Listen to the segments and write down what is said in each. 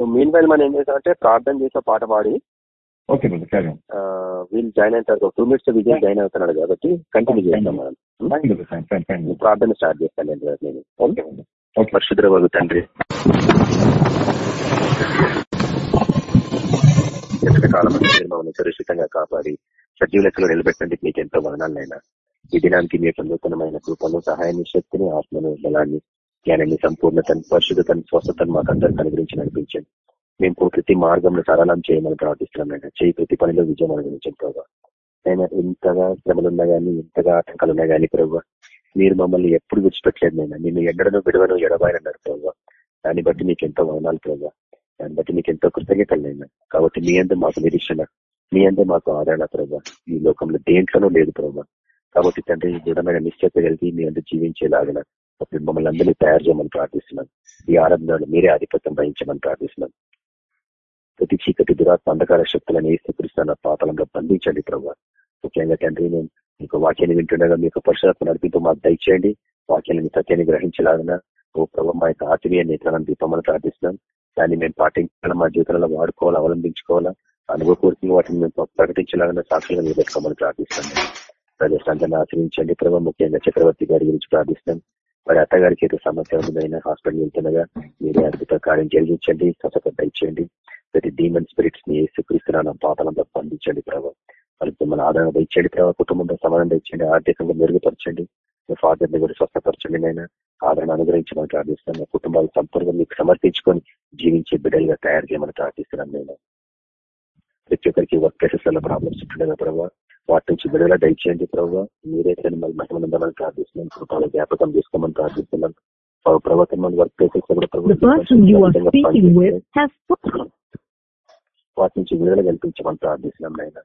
Mean while మనం ఏం చేసామంటే ప్రార్థన చేసే పాట పాడి ఓకే వీళ్ళు జాయిన్ అవుతారు టూ మినిట్స్ విజయ్ జాయిన్ అవుతున్నాడు కాబట్టి కంటిన్యూ చేస్తాం మనం. ప్రార్థన స్టార్ట్ చేస్తాను నేను ఓకే బ్రదర్ ఓకే పరిశుద్ర వగు తండ్రి. ఎక్కడ కాలం మీరు మమ్మల్ని సురక్షితంగా కాపాడి సజీవ లెక్కలో నిలబెట్టడానికి మీకు ఎంతో వదనాలైనా ఈ దినానికి మీ యొక్క నూతనమైన కృపను సహాయాన్ని శక్తిని ఆత్మను బలాన్ని జ్ఞానాన్ని సంపూర్ణతను పరిశుద్ధతను స్వస్థతను మాకు అందరికీ అనుగ్రహించి నడిపించండి. మేము ప్రతి మార్గంలో సరళం చేయమని ప్రార్థిస్తున్నాం చేయి ప్రతి పనిలో విజయం అనుగ్రహించండి ప్రభావ ఆయన ఎంతగా శ్రమలున్నా గానీ ఎంతగా ఆటంకాలు ఉన్నా గానీ ప్రభావ మీరు మమ్మల్ని ఎప్పుడు విడిచిపెట్టలేదు నేను నిన్ను ఎన్నడను విడవను ఎడబాయనన్నారు ప్రభావ దాన్ని బట్టి మీకు ఎంతో వదనాలు ప్రభావ దాన్ని బట్టి మీకు ఎంతో కృతజ్ఞతలైనా కాబట్టి మీ అందు మాకు నిరీక్షణ మీ అందు మాకు ఆదరణ ప్రభావ ఈ లోకంలో దేంట్లోనూ లేదు ప్రభావ కాబట్టి తండ్రి దృఢమైన నిశ్చయత కలిగి మీ అందు జీవించేలాగిన అప్పుడు మమ్మల్ని అందరినీ తయారు చేయమని ప్రార్థిస్తున్నాం. ఈ ఆరాధనలు మీరే ఆధిపత్యం వహించమని ప్రార్థిస్తున్నాం. ప్రతి చీకటి దురాత్మ అంధకార శక్తులను ఏసుకరిస్తున్న పాపలంగా బంధించండి ప్రభావ ముఖ్యంగా తండ్రి నేను మీకు వాక్యాన్ని వింటుండగా మీకు పరిశుభ్రత నడిపింపు మాకు దయచేయండి. వాక్యాన్ని సత్యాన్ని గ్రహించలాగిన ఓ ప్రభావ మా యొక్క ఆత్మీయ నేత్రాలను దీపమని ప్రార్థిస్తున్నాం. దాన్ని మేము పాటించాలి మా జీవితంలో వాడుకోవాలా అవలంబించుకోవాలా అనుభవపూర్తిగా వాటిని మేము ప్రకటించలాగిన సాక్షులుగా నిలబెట్టుకోమని ప్రార్థిస్తున్నాం. ప్రజలందరినీ ఆచరించండి ప్రభావ ముఖ్యంగా చక్రవర్తి గారి గురించి ప్రార్థిస్తున్నాం. మరి అత్తగారికి ఏదో సమస్య ఉందైనా హాస్పిటల్ వెళ్తుండగా మీరే అద్భుత కార్యం జరిగించండి స్వస్థత ఇచ్చేయండి ప్రతి డీమన్ స్పిరిట్స్ని ఏసుక్రీస్తున్న పాపలంతా పండించండి ప్రభావ వాళ్ళకి మన ఆదరణ ఇచ్చండి ప్రభావ కుటుంబంలో సమాధానం ఇచ్చండి ఆర్థికంగా మెరుగుపరచండి. మీ ఫాదర్ని కూడా స్వస్థపరచండి నేను ఆదరణ అనుగ్రహించమని ప్రార్థిస్తున్నాను కుటుంబాలు సంపూర్ణంగా మీకు సమర్పించుకొని జీవించే బిడ్డలుగా తయారు చేయమని ప్రార్థిస్తున్నాను నేను ప్రతి ఒక్కరికి వర్క్ ప్లేసెస్లో ప్రాబ్లమ్స్ ఉంటుండగా ప్రభావ వాటి నుంచి విడుదల దయచేయండి ప్రభావ మీరైతే మళ్ళీ మహిమనందమని ప్రార్థిస్తున్నాం. కృపాల జ్ఞాపకం చేసుకోమని ప్రార్థిస్తున్నాం. ప్రవర్తన మన వర్క్ ప్లేసెస్ వాటి నుంచి విడుదల కల్పించమని ప్రార్థిస్తున్నాం నాయన.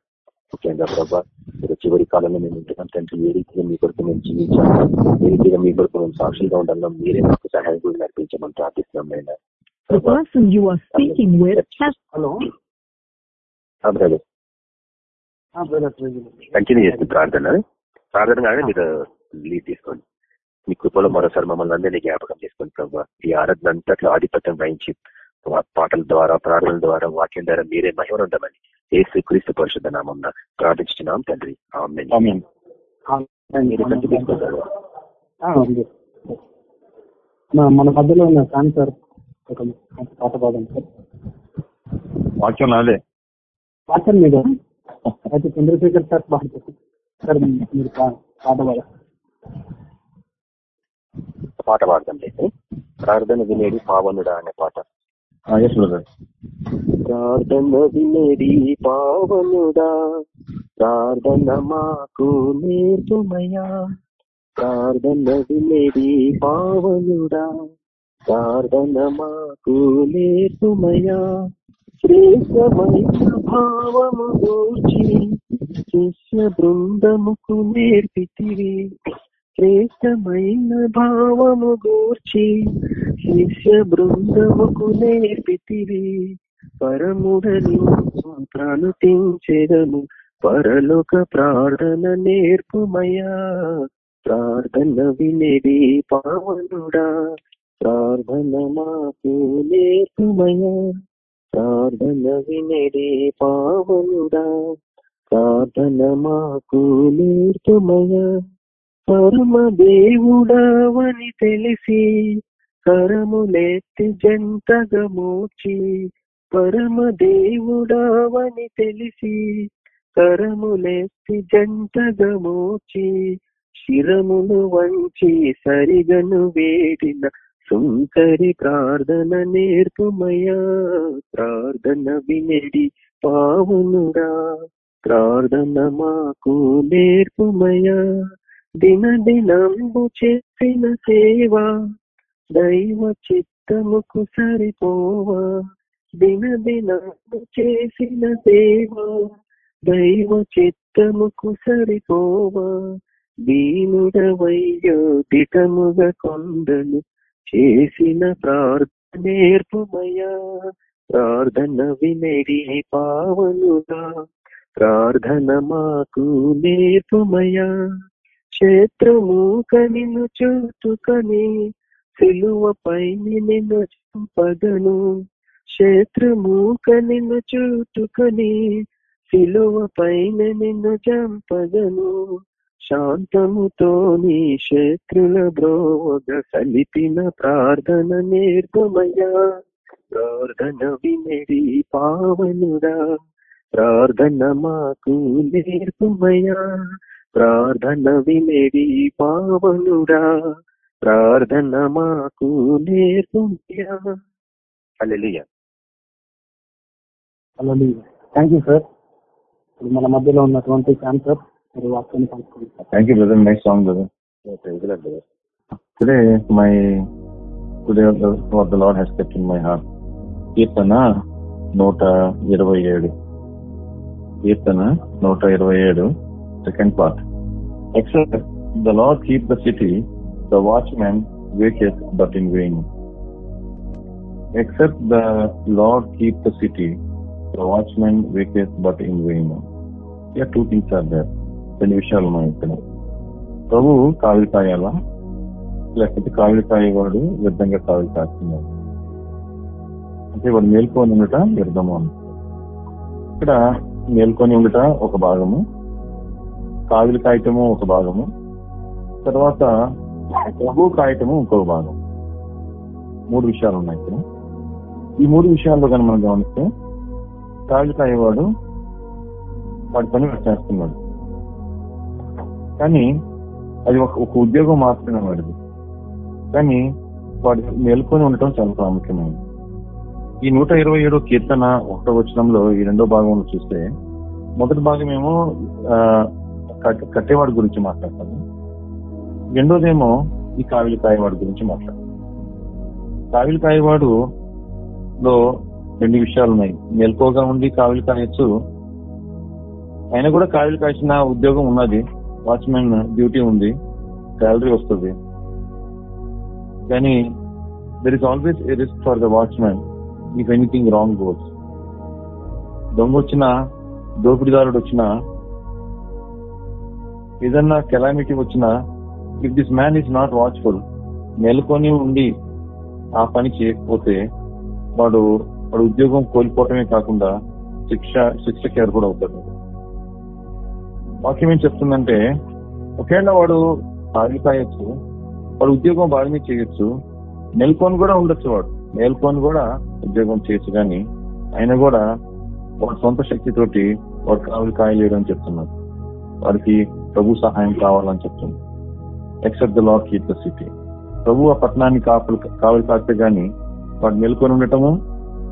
ముఖ్యంగా ప్రభావ మీరు చివరి కాలంలో మేము ఉంటున్నాం. తండ్రి ఏ రీతిగా మీ కొరకు మేము జీవించాలి? ఏ రీతిగా మీ కొరకు మేము సాక్షులుగా ఉండాలో మీరే మాకు సహాయం కూడా నడిపించమని ప్రార్థిస్తున్నాం నాయన the person you are speaking with has hello brother. Continue చేస్తుంది ప్రార్థన. ప్రార్థన కానీ మీరు లీడ్ తీసుకోండి. మీ కృపలో మరోసారి మమ్మల్ని అందరినీ జ్ఞాపకం చేసుకోండి ప్రభావ ఈ ఆరాధన అంతట్లో ఆధిపత్యం వహించి పాటల ద్వారా ప్రార్థనల ద్వారా వాక్యం ద్వారా మీరే మహిమనుండమని ఏసు క్రీస్తు పరిశుద్ధ నామం ప్రార్థించున్నాం తండ్రి. మన మధ్యలో ఉన్న సార్ ఒక పాట పాడండి సార్. వాక్యం నాదే. పాటలు మీద అయితే చంద్రశేఖర్ సార్ పాడుతుంది సార్ మీరు పాట పాడ పాట పాడదాం లేదు ప్రార్థన వినేది పావనుడా అనే పాట. ప్రార్థన వినేది పావనుడా. ప్రార్థన మాకు నేర్పుమయా ప్రార్థన వినేది పావనుడా. ప్రార్థన మాకు నేర్పుమయా శ్రేష్టమైన భావము గూర్చి శిష్య బృందముకు నేర్పితివి. శ్రేష్టమైన భావము గూర్చి శిష్య బృందముకు నేర్పితివి. పరముడని ప్రణుతించెదము పరలోక ప్రార్థన నేర్పుమయా. ప్రార్థన వినేది పావనుడా ప్రార్థన మాకు నేర్పుమయా. ప్రార్థన వినడే పావనుడా ప్రార్థన మాకు నేర్పుమయా పరమ దేవుడవని తెలిసి కరములెత్తి జంతగా మోచి పరమ దేవుడవని తెలిసి కరములెత్తి జంతగా మోచి శిరమును వంచి సరిగను వేడిన సుంకరి ప్రార్థన నేర్పుమయ్యా ప్రార్థన వినడి పావునుడా ప్రార్థన మాకు నేర్పుమయ్యా. దిన దినంబు చేసిన సేవ దైవ చిత్తముకు సరిపోవా. దిన దినంబు చేసిన సేవ దైవ చిత్తముకు సరిపోవా. దీనుడవయ్యో దిటముగా కొండను చేసిన ప్రార్థన నేర్పుమయా ప్రార్థన వినడి పావనుగా ప్రార్థన మాకు నేర్పుమయా క్షేత్రము కనిను చూతుకని సిలువపై నిన్ను చంపగను క్షేత్రము కనిను చూటుకొని సిలువ నిన్ను చంపగను శాంతముతో నీ శత్రుల బ్రోగ సలిపిన ప్రార్థన నేర్పమయ్యా ప్రార్థన వినడి పావనుడా. ప్రార్థన మాకు నేర్పమయ్యా ప్రార్థన వినడి పావనుడా. ప్రార్థన మాకు నేర్పమయ్యా హల్లెలూయా. అలాగే థ్యాంక్ యూ సార్ మన మధ్యలో ఉన్నటువంటి క్యాన్సర్ మరి వాక్యాన్ని పంచుకుంటాం thank you brother nice song brother brother today my today what the Lord has kept in my heart కీర్తన నూట ఇరవై ఏడు కీర్తన నూట ఇరవై ఏడు second part except the Lord keep the city the watchman waketh but in vain except the Lord keep the city the watchman waketh but in vain here two things are there రెండు విషయాలు ఉన్నాయి ఇక్కడ. ప్రభు కావిలి కాయాలా లేకపోతే కావిలి కాయేవాడు వ్యర్థంగా కావిలి కాస్తున్నాడు అంటే వాడు మేల్కొని ఉండట వ్యర్థము అని. ఇక్కడ మేల్కొని ఉండట ఒక భాగము కావిలి కాయటము ఒక భాగము తర్వాత ప్రభు కాయటము ఇంకొక భాగం. మూడు విషయాలు ఉన్నాయి ఇక్కడ. ఈ మూడు విషయాల్లో కానీ మనం గమనిస్తే కావిలి కాయేవాడు వాడి పని చేస్తున్నాడు. కానీ అది ఒక ఒక ఉద్యోగం మాత్రమే వాడిది. కానీ వాడు మేల్కొని ఉండటం చాలా ప్రాముఖ్యమైనది. ఈ నూట ఇరవై ఏడో కీర్తన ఒకటో వచనంలో ఈ రెండో భాగంలో చూస్తే మొదటి భాగం ఏమో కట్టేవాడి గురించి మాట్లాడతాము. రెండోదేమో ఈ కావిలి కాయవాడి గురించి మాట్లాడతాం కావిలి కాయవాడు లో రెండు విషయాలు ఉన్నాయి మెలకువగా ఉండి కావిలి కాయచ్చు. ఆయన కూడా కావిలి కాసిన ఉద్యోగం ఉన్నది. వాచ్మెన్ డ్యూటీ ఉంది. శాలరీ వస్తుంది. కానీ there is always a risk for the watchman if anything wrong goes దొంగ వచ్చినా దోపిడిదారుడు వచ్చినా ఏదన్నా కెలామిటీ వచ్చినా if this man is not watchful నెలకొని ఉండి ఆ పని చేయకపోతే వాడు వాడు ఉద్యోగం కోల్పోవటమే కాకుండా శిక్ష శిక్షకి కూడా అవుతాడు వాక్యం ఏం చెప్తుందంటే ఒకవేళ వాడు సాగిపోయచ్చు వాడు ఉద్యోగం బాగానే చేయొచ్చు నెలకొని కూడా ఉండొచ్చు వాడు. నెలకొని కూడా ఉద్యోగం చేయొచ్చు కానీ ఆయన కూడా వాడి సొంత శక్తితోటి వాడు కావాలి కాయలేడు అని చెప్తున్నాడు వాడికి ప్రభు సహాయం కావాలని చెప్తుంది except the Lord keep the city ప్రభు ఆ పట్టణాన్ని కాపులు కావలి కాస్తే గాని వాడు నెలకొని ఉండటము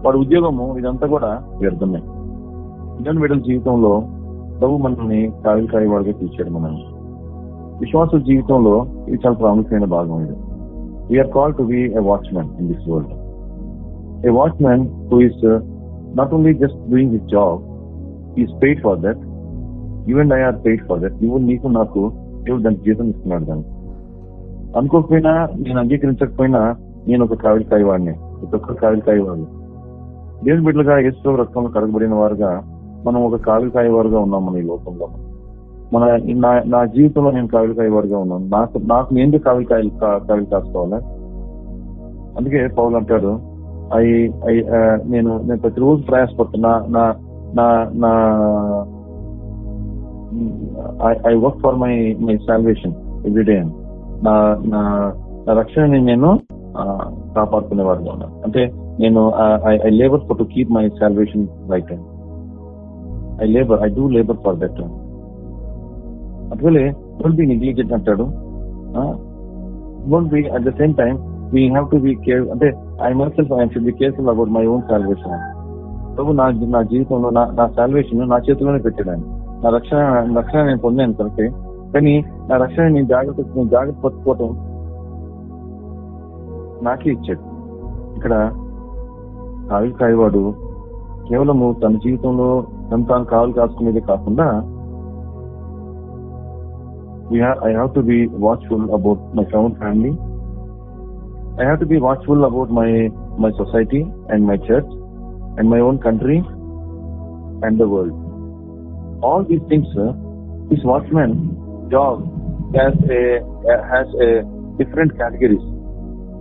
వాడి ఉద్యోగము ఇదంతా కూడా వ్యర్థమే. ఇదని వీడల జీవితంలో ప్రభు మనల్ని కావిలి కాయవాడిగా తీర్చాడు మనం విశ్వాస జీవితంలో ఇది చాలా ప్రాముఖ్యమైన భాగం ఇది. We are call to be a watchman in this world a watchman who is not only just doing his job is paid for that you and I are paid for that నువ్వు నీకు నాకు దేవుడు దానికి జీతం ఇస్తున్నాడు దానికి. అనుకోకపోయినా నేను అంగీకరించకపోయినా నేను ఒక కావిలి వాడిని ప్రతి ఒక్కరు కావిలి వాడు. దేవుని బిడ్డలుగా యేసు రక్తంలో కడగబడిన వారుగా మనం ఒక కావిలి కాయవారుగా ఉన్నాం మన ఈ లోకంలో. మన నా జీవితంలో నేను కావిలి కాయవారుగా ఉన్నాను. నాకు నాకు నేను కావిలి కాయలు కావిలి కాసుకోవాలా? అందుకే పౌలు అంటాడు ఐ ఐ నేను నేను ప్రతిరోజు ప్రయాసపడుతున్నా నా నా నా I work for my my salvation every day నా నా నా రక్షణని నేను కాపాడుకునే వారిగా ఉన్నాను. అంటే నేను I labour for to keep my salvation right I labour I do labour for that అటువలే డోంట్ బి నెగ్లిజెంట్ అంటాడు. Don't be at the same time we have to be care అంటే I myself I should be careful about my own salvation ప్రభు నా నా జీవితంలో నా నా salvation నా చేతిలోనే పెట్టాను నా రక్షణ రక్షణ నేను పొందాను కరెక్టే కానీ నా రక్షణ నేను జాగ్రత్త నేను జాగ్రత్త పట్టుకోవటం నాకే ఇచ్చాడు. ఇక్కడ కావి కాయవాడు కేవలము తన జీవితంలో తను తాను కావాలి కాసుకునేదే కాకుండా I have to be watchful about my own family I have to be watchful about my my society and my church and my own country and the world all these things this watchman job has a has a different categories.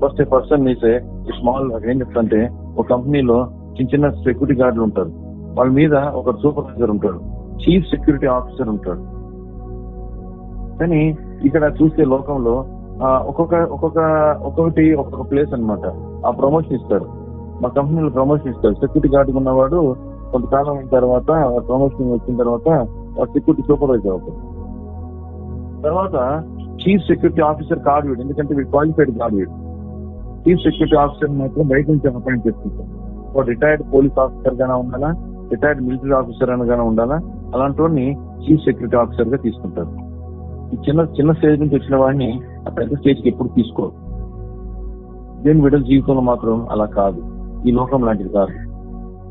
First, a person is a, a small అంటే ఒక కంపెనీలో చిన్న చిన్న security గార్డులు ఉంటారు. వాళ్ళ మీద ఒక supervisor ఉంటాడు. చీఫ్ సెక్యూరిటీ ఆఫీసర్ ఉంటాడు. కానీ ఇక్కడ చూస్తే లోకంలో ఒక్కొక్క ఒక్కొక్క ఒక్కొక్కటి ఒక్కొక్క ప్లేస్ అన్నమాట. ఆ ప్రమోషన్ ఇస్తారు. మా కంపెనీలో ప్రమోషన్ ఇస్తారు. సెక్యూరిటీ గార్డు ఉన్నవాడు కొంతకాలం అయిన తర్వాత ప్రమోషన్ వచ్చిన తర్వాత సెక్యూరిటీ సూపర్వైజర్ అవుతాడు. తర్వాత చీఫ్ సెక్యూరిటీ ఆఫీసర్ కార్డు వీడు. ఎందుకంటే వీడు క్వాలిఫైడ్ కార్డు వీడు. చీఫ్ సెక్యూరిటీ ఆఫీసర్ మాత్రం బయట నుంచి అపాయింట్ చేసుకుంటాం ఒక రిటైర్డ్ పోలీస్ ఆఫీసర్ గానే ఉండాలా? రిటైర్డ్ మిలిటరీ ఆఫీసర్ అనగానే ఉండాలా? అలాంటి వాడిని చీఫ్ సెక్యూరిటీ ఆఫీసర్గా తీసుకుంటారు. ఈ చిన్న చిన్న స్టేజ్ నుంచి వచ్చిన వాడిని ఆ పెద్ద స్టేజ్కి ఎప్పుడు తీసుకోరు. దేవుని బిడ్డల జీవితంలో మాత్రం అలా కాదు. ఈ లోకం లాంటిది కాదు.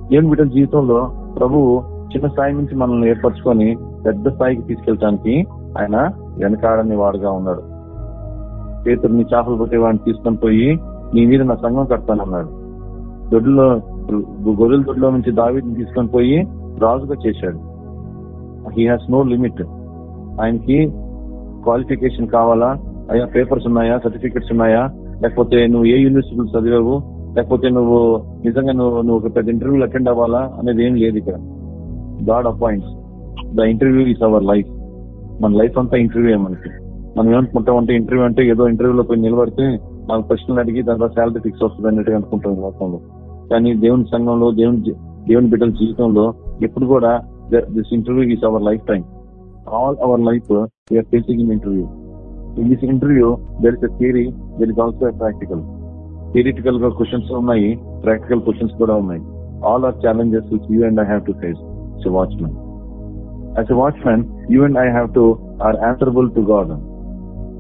దేవుని బిడ్డల జీవితంలో ప్రభువు చిన్న స్థాయి నుంచి మనల్ని ఏర్పరచుకొని పెద్ద స్థాయికి తీసుకెళ్ళటానికి ఆయన వెనకాడని వాడుగా ఉన్నాడు. పేతుడిని చేపలు పట్టేవాడిని తీసుకొని పోయి నీ మీద నా సంఘం కడతానన్నాడు. దొడ్లో గొర్రెల దొడ్లో నుంచి దావిని తీసుకొని పోయి రాజుగా చేశాడు. హీ హాస్ నో లిమిట్ ఆయనకి క్వాలిఫికేషన్ కావాలా? అయ్యా పేపర్స్ ఉన్నాయా? సర్టిఫికెట్స్ ఉన్నాయా? లేకపోతే నువ్వు ఏ యూనివర్సిటీలు చదివావు? లేకపోతే నువ్వు నిజంగా నువ్వు నువ్వు ఒక పెద్ద ఇంటర్వ్యూలు అటెండ్ అవ్వాలా? అనేది ఏం లేదు ఇక్కడ. God appoints the interview is our life మన లైఫ్ అంతా ఇంటర్వ్యూ మనకి. మనం ఏమనుకుంటాం అంటే ఇంటర్వ్యూ అంటే ఏదో ఇంటర్వ్యూలో పోయి నిలబడితే మనకు ప్రశ్నలు అడిగి దాంట్లో శాలరీ ఫిక్స్ వస్తుంది అన్నట్టు అనుకుంటాం లోకంలో. కానీ దేవుని సంఘంలో దేవుని దేవుని బిడ్డల జీవితంలో ఎప్పుడు కూడా this interview is our life time all our life we are facing in interview in this interview there is a theory there is also practical థియరిటికల్గా questions ఉన్నాయి ప్రాక్టికల్ క్వశ్చన్స్ కూడా ఉన్నాయి. All are challenges which you and I have to face it's a watchman as a watchman, you and I have to are answerable to God,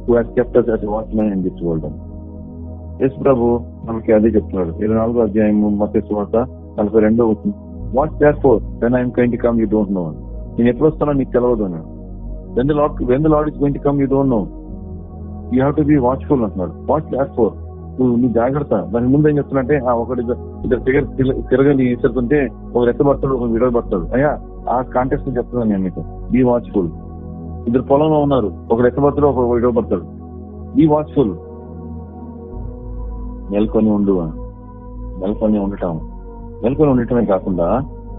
who has kept us as a watchman in this world. Yes ప్రభు మనకి అదే చెప్తున్నాడు. ఇరవై నాలుగో అధ్యాయము మత వార్త నలభై రెండో వచ్చింది what therefore when I'm can't come you don't know నేను ఎప్పుడు వస్తానో నీకు తెలియదు అన్నాడు. When the lord when the lord is going to come you don't know you have to be watchful అంటున్నాడు. వాట్ దేర్ ఫోర్ నువ్వు నీ జాగ్రత్త. దాని ముందు ఏం చెప్తున్నంటే ఆ ఒకటి ఇద్దరు తిరగ తిరగని ఇస్తుంటే ఒక రెత్తబడతాడు ఒక విడవబడతాడు అయ్యా ఆ కాంటెక్స్ట్ చెప్తున్నాను నేను మీకు. బీ వాచ్ఫుల్ ఇద్దరు పొలంలో ఉన్నారు. ఒక రెత్తబడతాడు ఒక విడవబడతాడు బీ వాచ్ఫుల్ నెలకొని ఉండు నెలకొని ఉండటం. నెలకొని ఉండటమే కాకుండా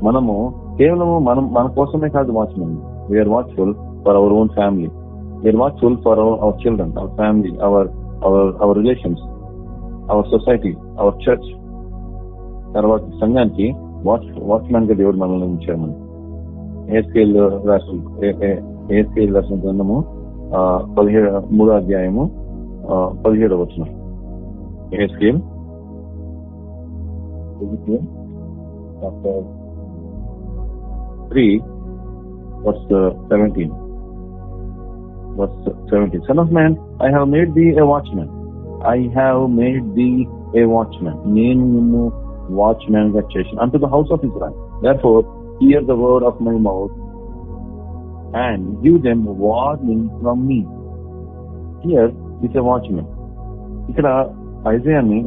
మనము కేవలము మనం మన కోసమే కాదు watchman. We are watchful for our own family we are watchful for our our children our family our our our relations our society our church తర్వాత సంఘానికి వాచ్ వాచ్మెన్గా దేవుడు మనల్ని ఉంచాడు. మనం ఏస్కేల్ రాష్ట్రం ఏస్కేల్ రాష్ట్రం గ్రంథము పదిహేడు మూడో అధ్యాయము పదిహేడవ వచ్చిన Ezekiel three verse seventeen verse seventeen son of man I have made thee a watchman I have made thee a watchman నేను నిన్ను వాచ్మెన్గా చేసిన unto the house of Israel therefore hear the word of my mouth and give them warning from me here is a watchman ఇక్కడ ఐజయాన్ని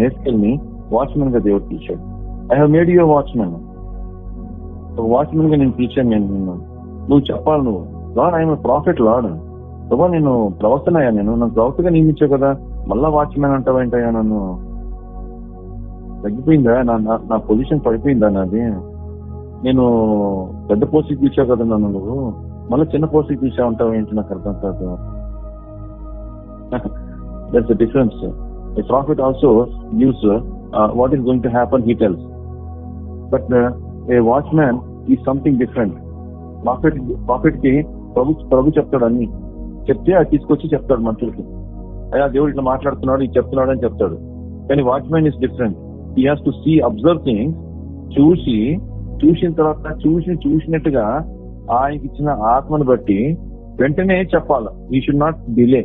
హెస్కెల్ని వాచ్మెన్గా దేవుడు పిలిచాడు I have made your watchman వాచ్మెన్గా నేను పిలిచాను నేను నిన్ను నువ్వు చెప్పాలి నువ్వు లాడ్ ఐఎమ్ ప్రాఫిట్ లాడ్ ప్రభా నేను ప్రవక్తనయ్యా నేను నన్ను ప్రవక్తగా నియమించావు కదా మళ్ళా వాచ్మెన్ అంటావేంటయ్యా నన్ను తగ్గిపోయిందా నా నా- పొజిషన్ పడిపోయిందా నాది నేను పెద్ద పోస్ట్కి పిలిచావు కదా నన్ను నువ్వు మళ్ళీ చిన్న పోస్ట్కి పిలిచావు అంటావు ఏంటి నాకు అర్థం కాదు that's difference A prophet also gives uh, what is going to happen, he tells. But uh, a watchman is something different. Prophet ప్రాఫిట్కి ప్రభు ప్రభు చెప్తాడు అన్ని. చెప్తే అది తీసుకొచ్చి చెప్తాడు మనుషులకి. అయ్యా దేవుడు ఇట్లా మాట్లాడుతున్నాడు ఇది చెప్తున్నాడు అని చెప్తాడు. కానీ watchman is different he has to see observe things చూసి చూసిన తర్వాత చూసి చూసినట్టుగా ఆయనకి ఇచ్చిన ఆత్మను బట్టి వెంటనే చెప్పాలి. He should not delay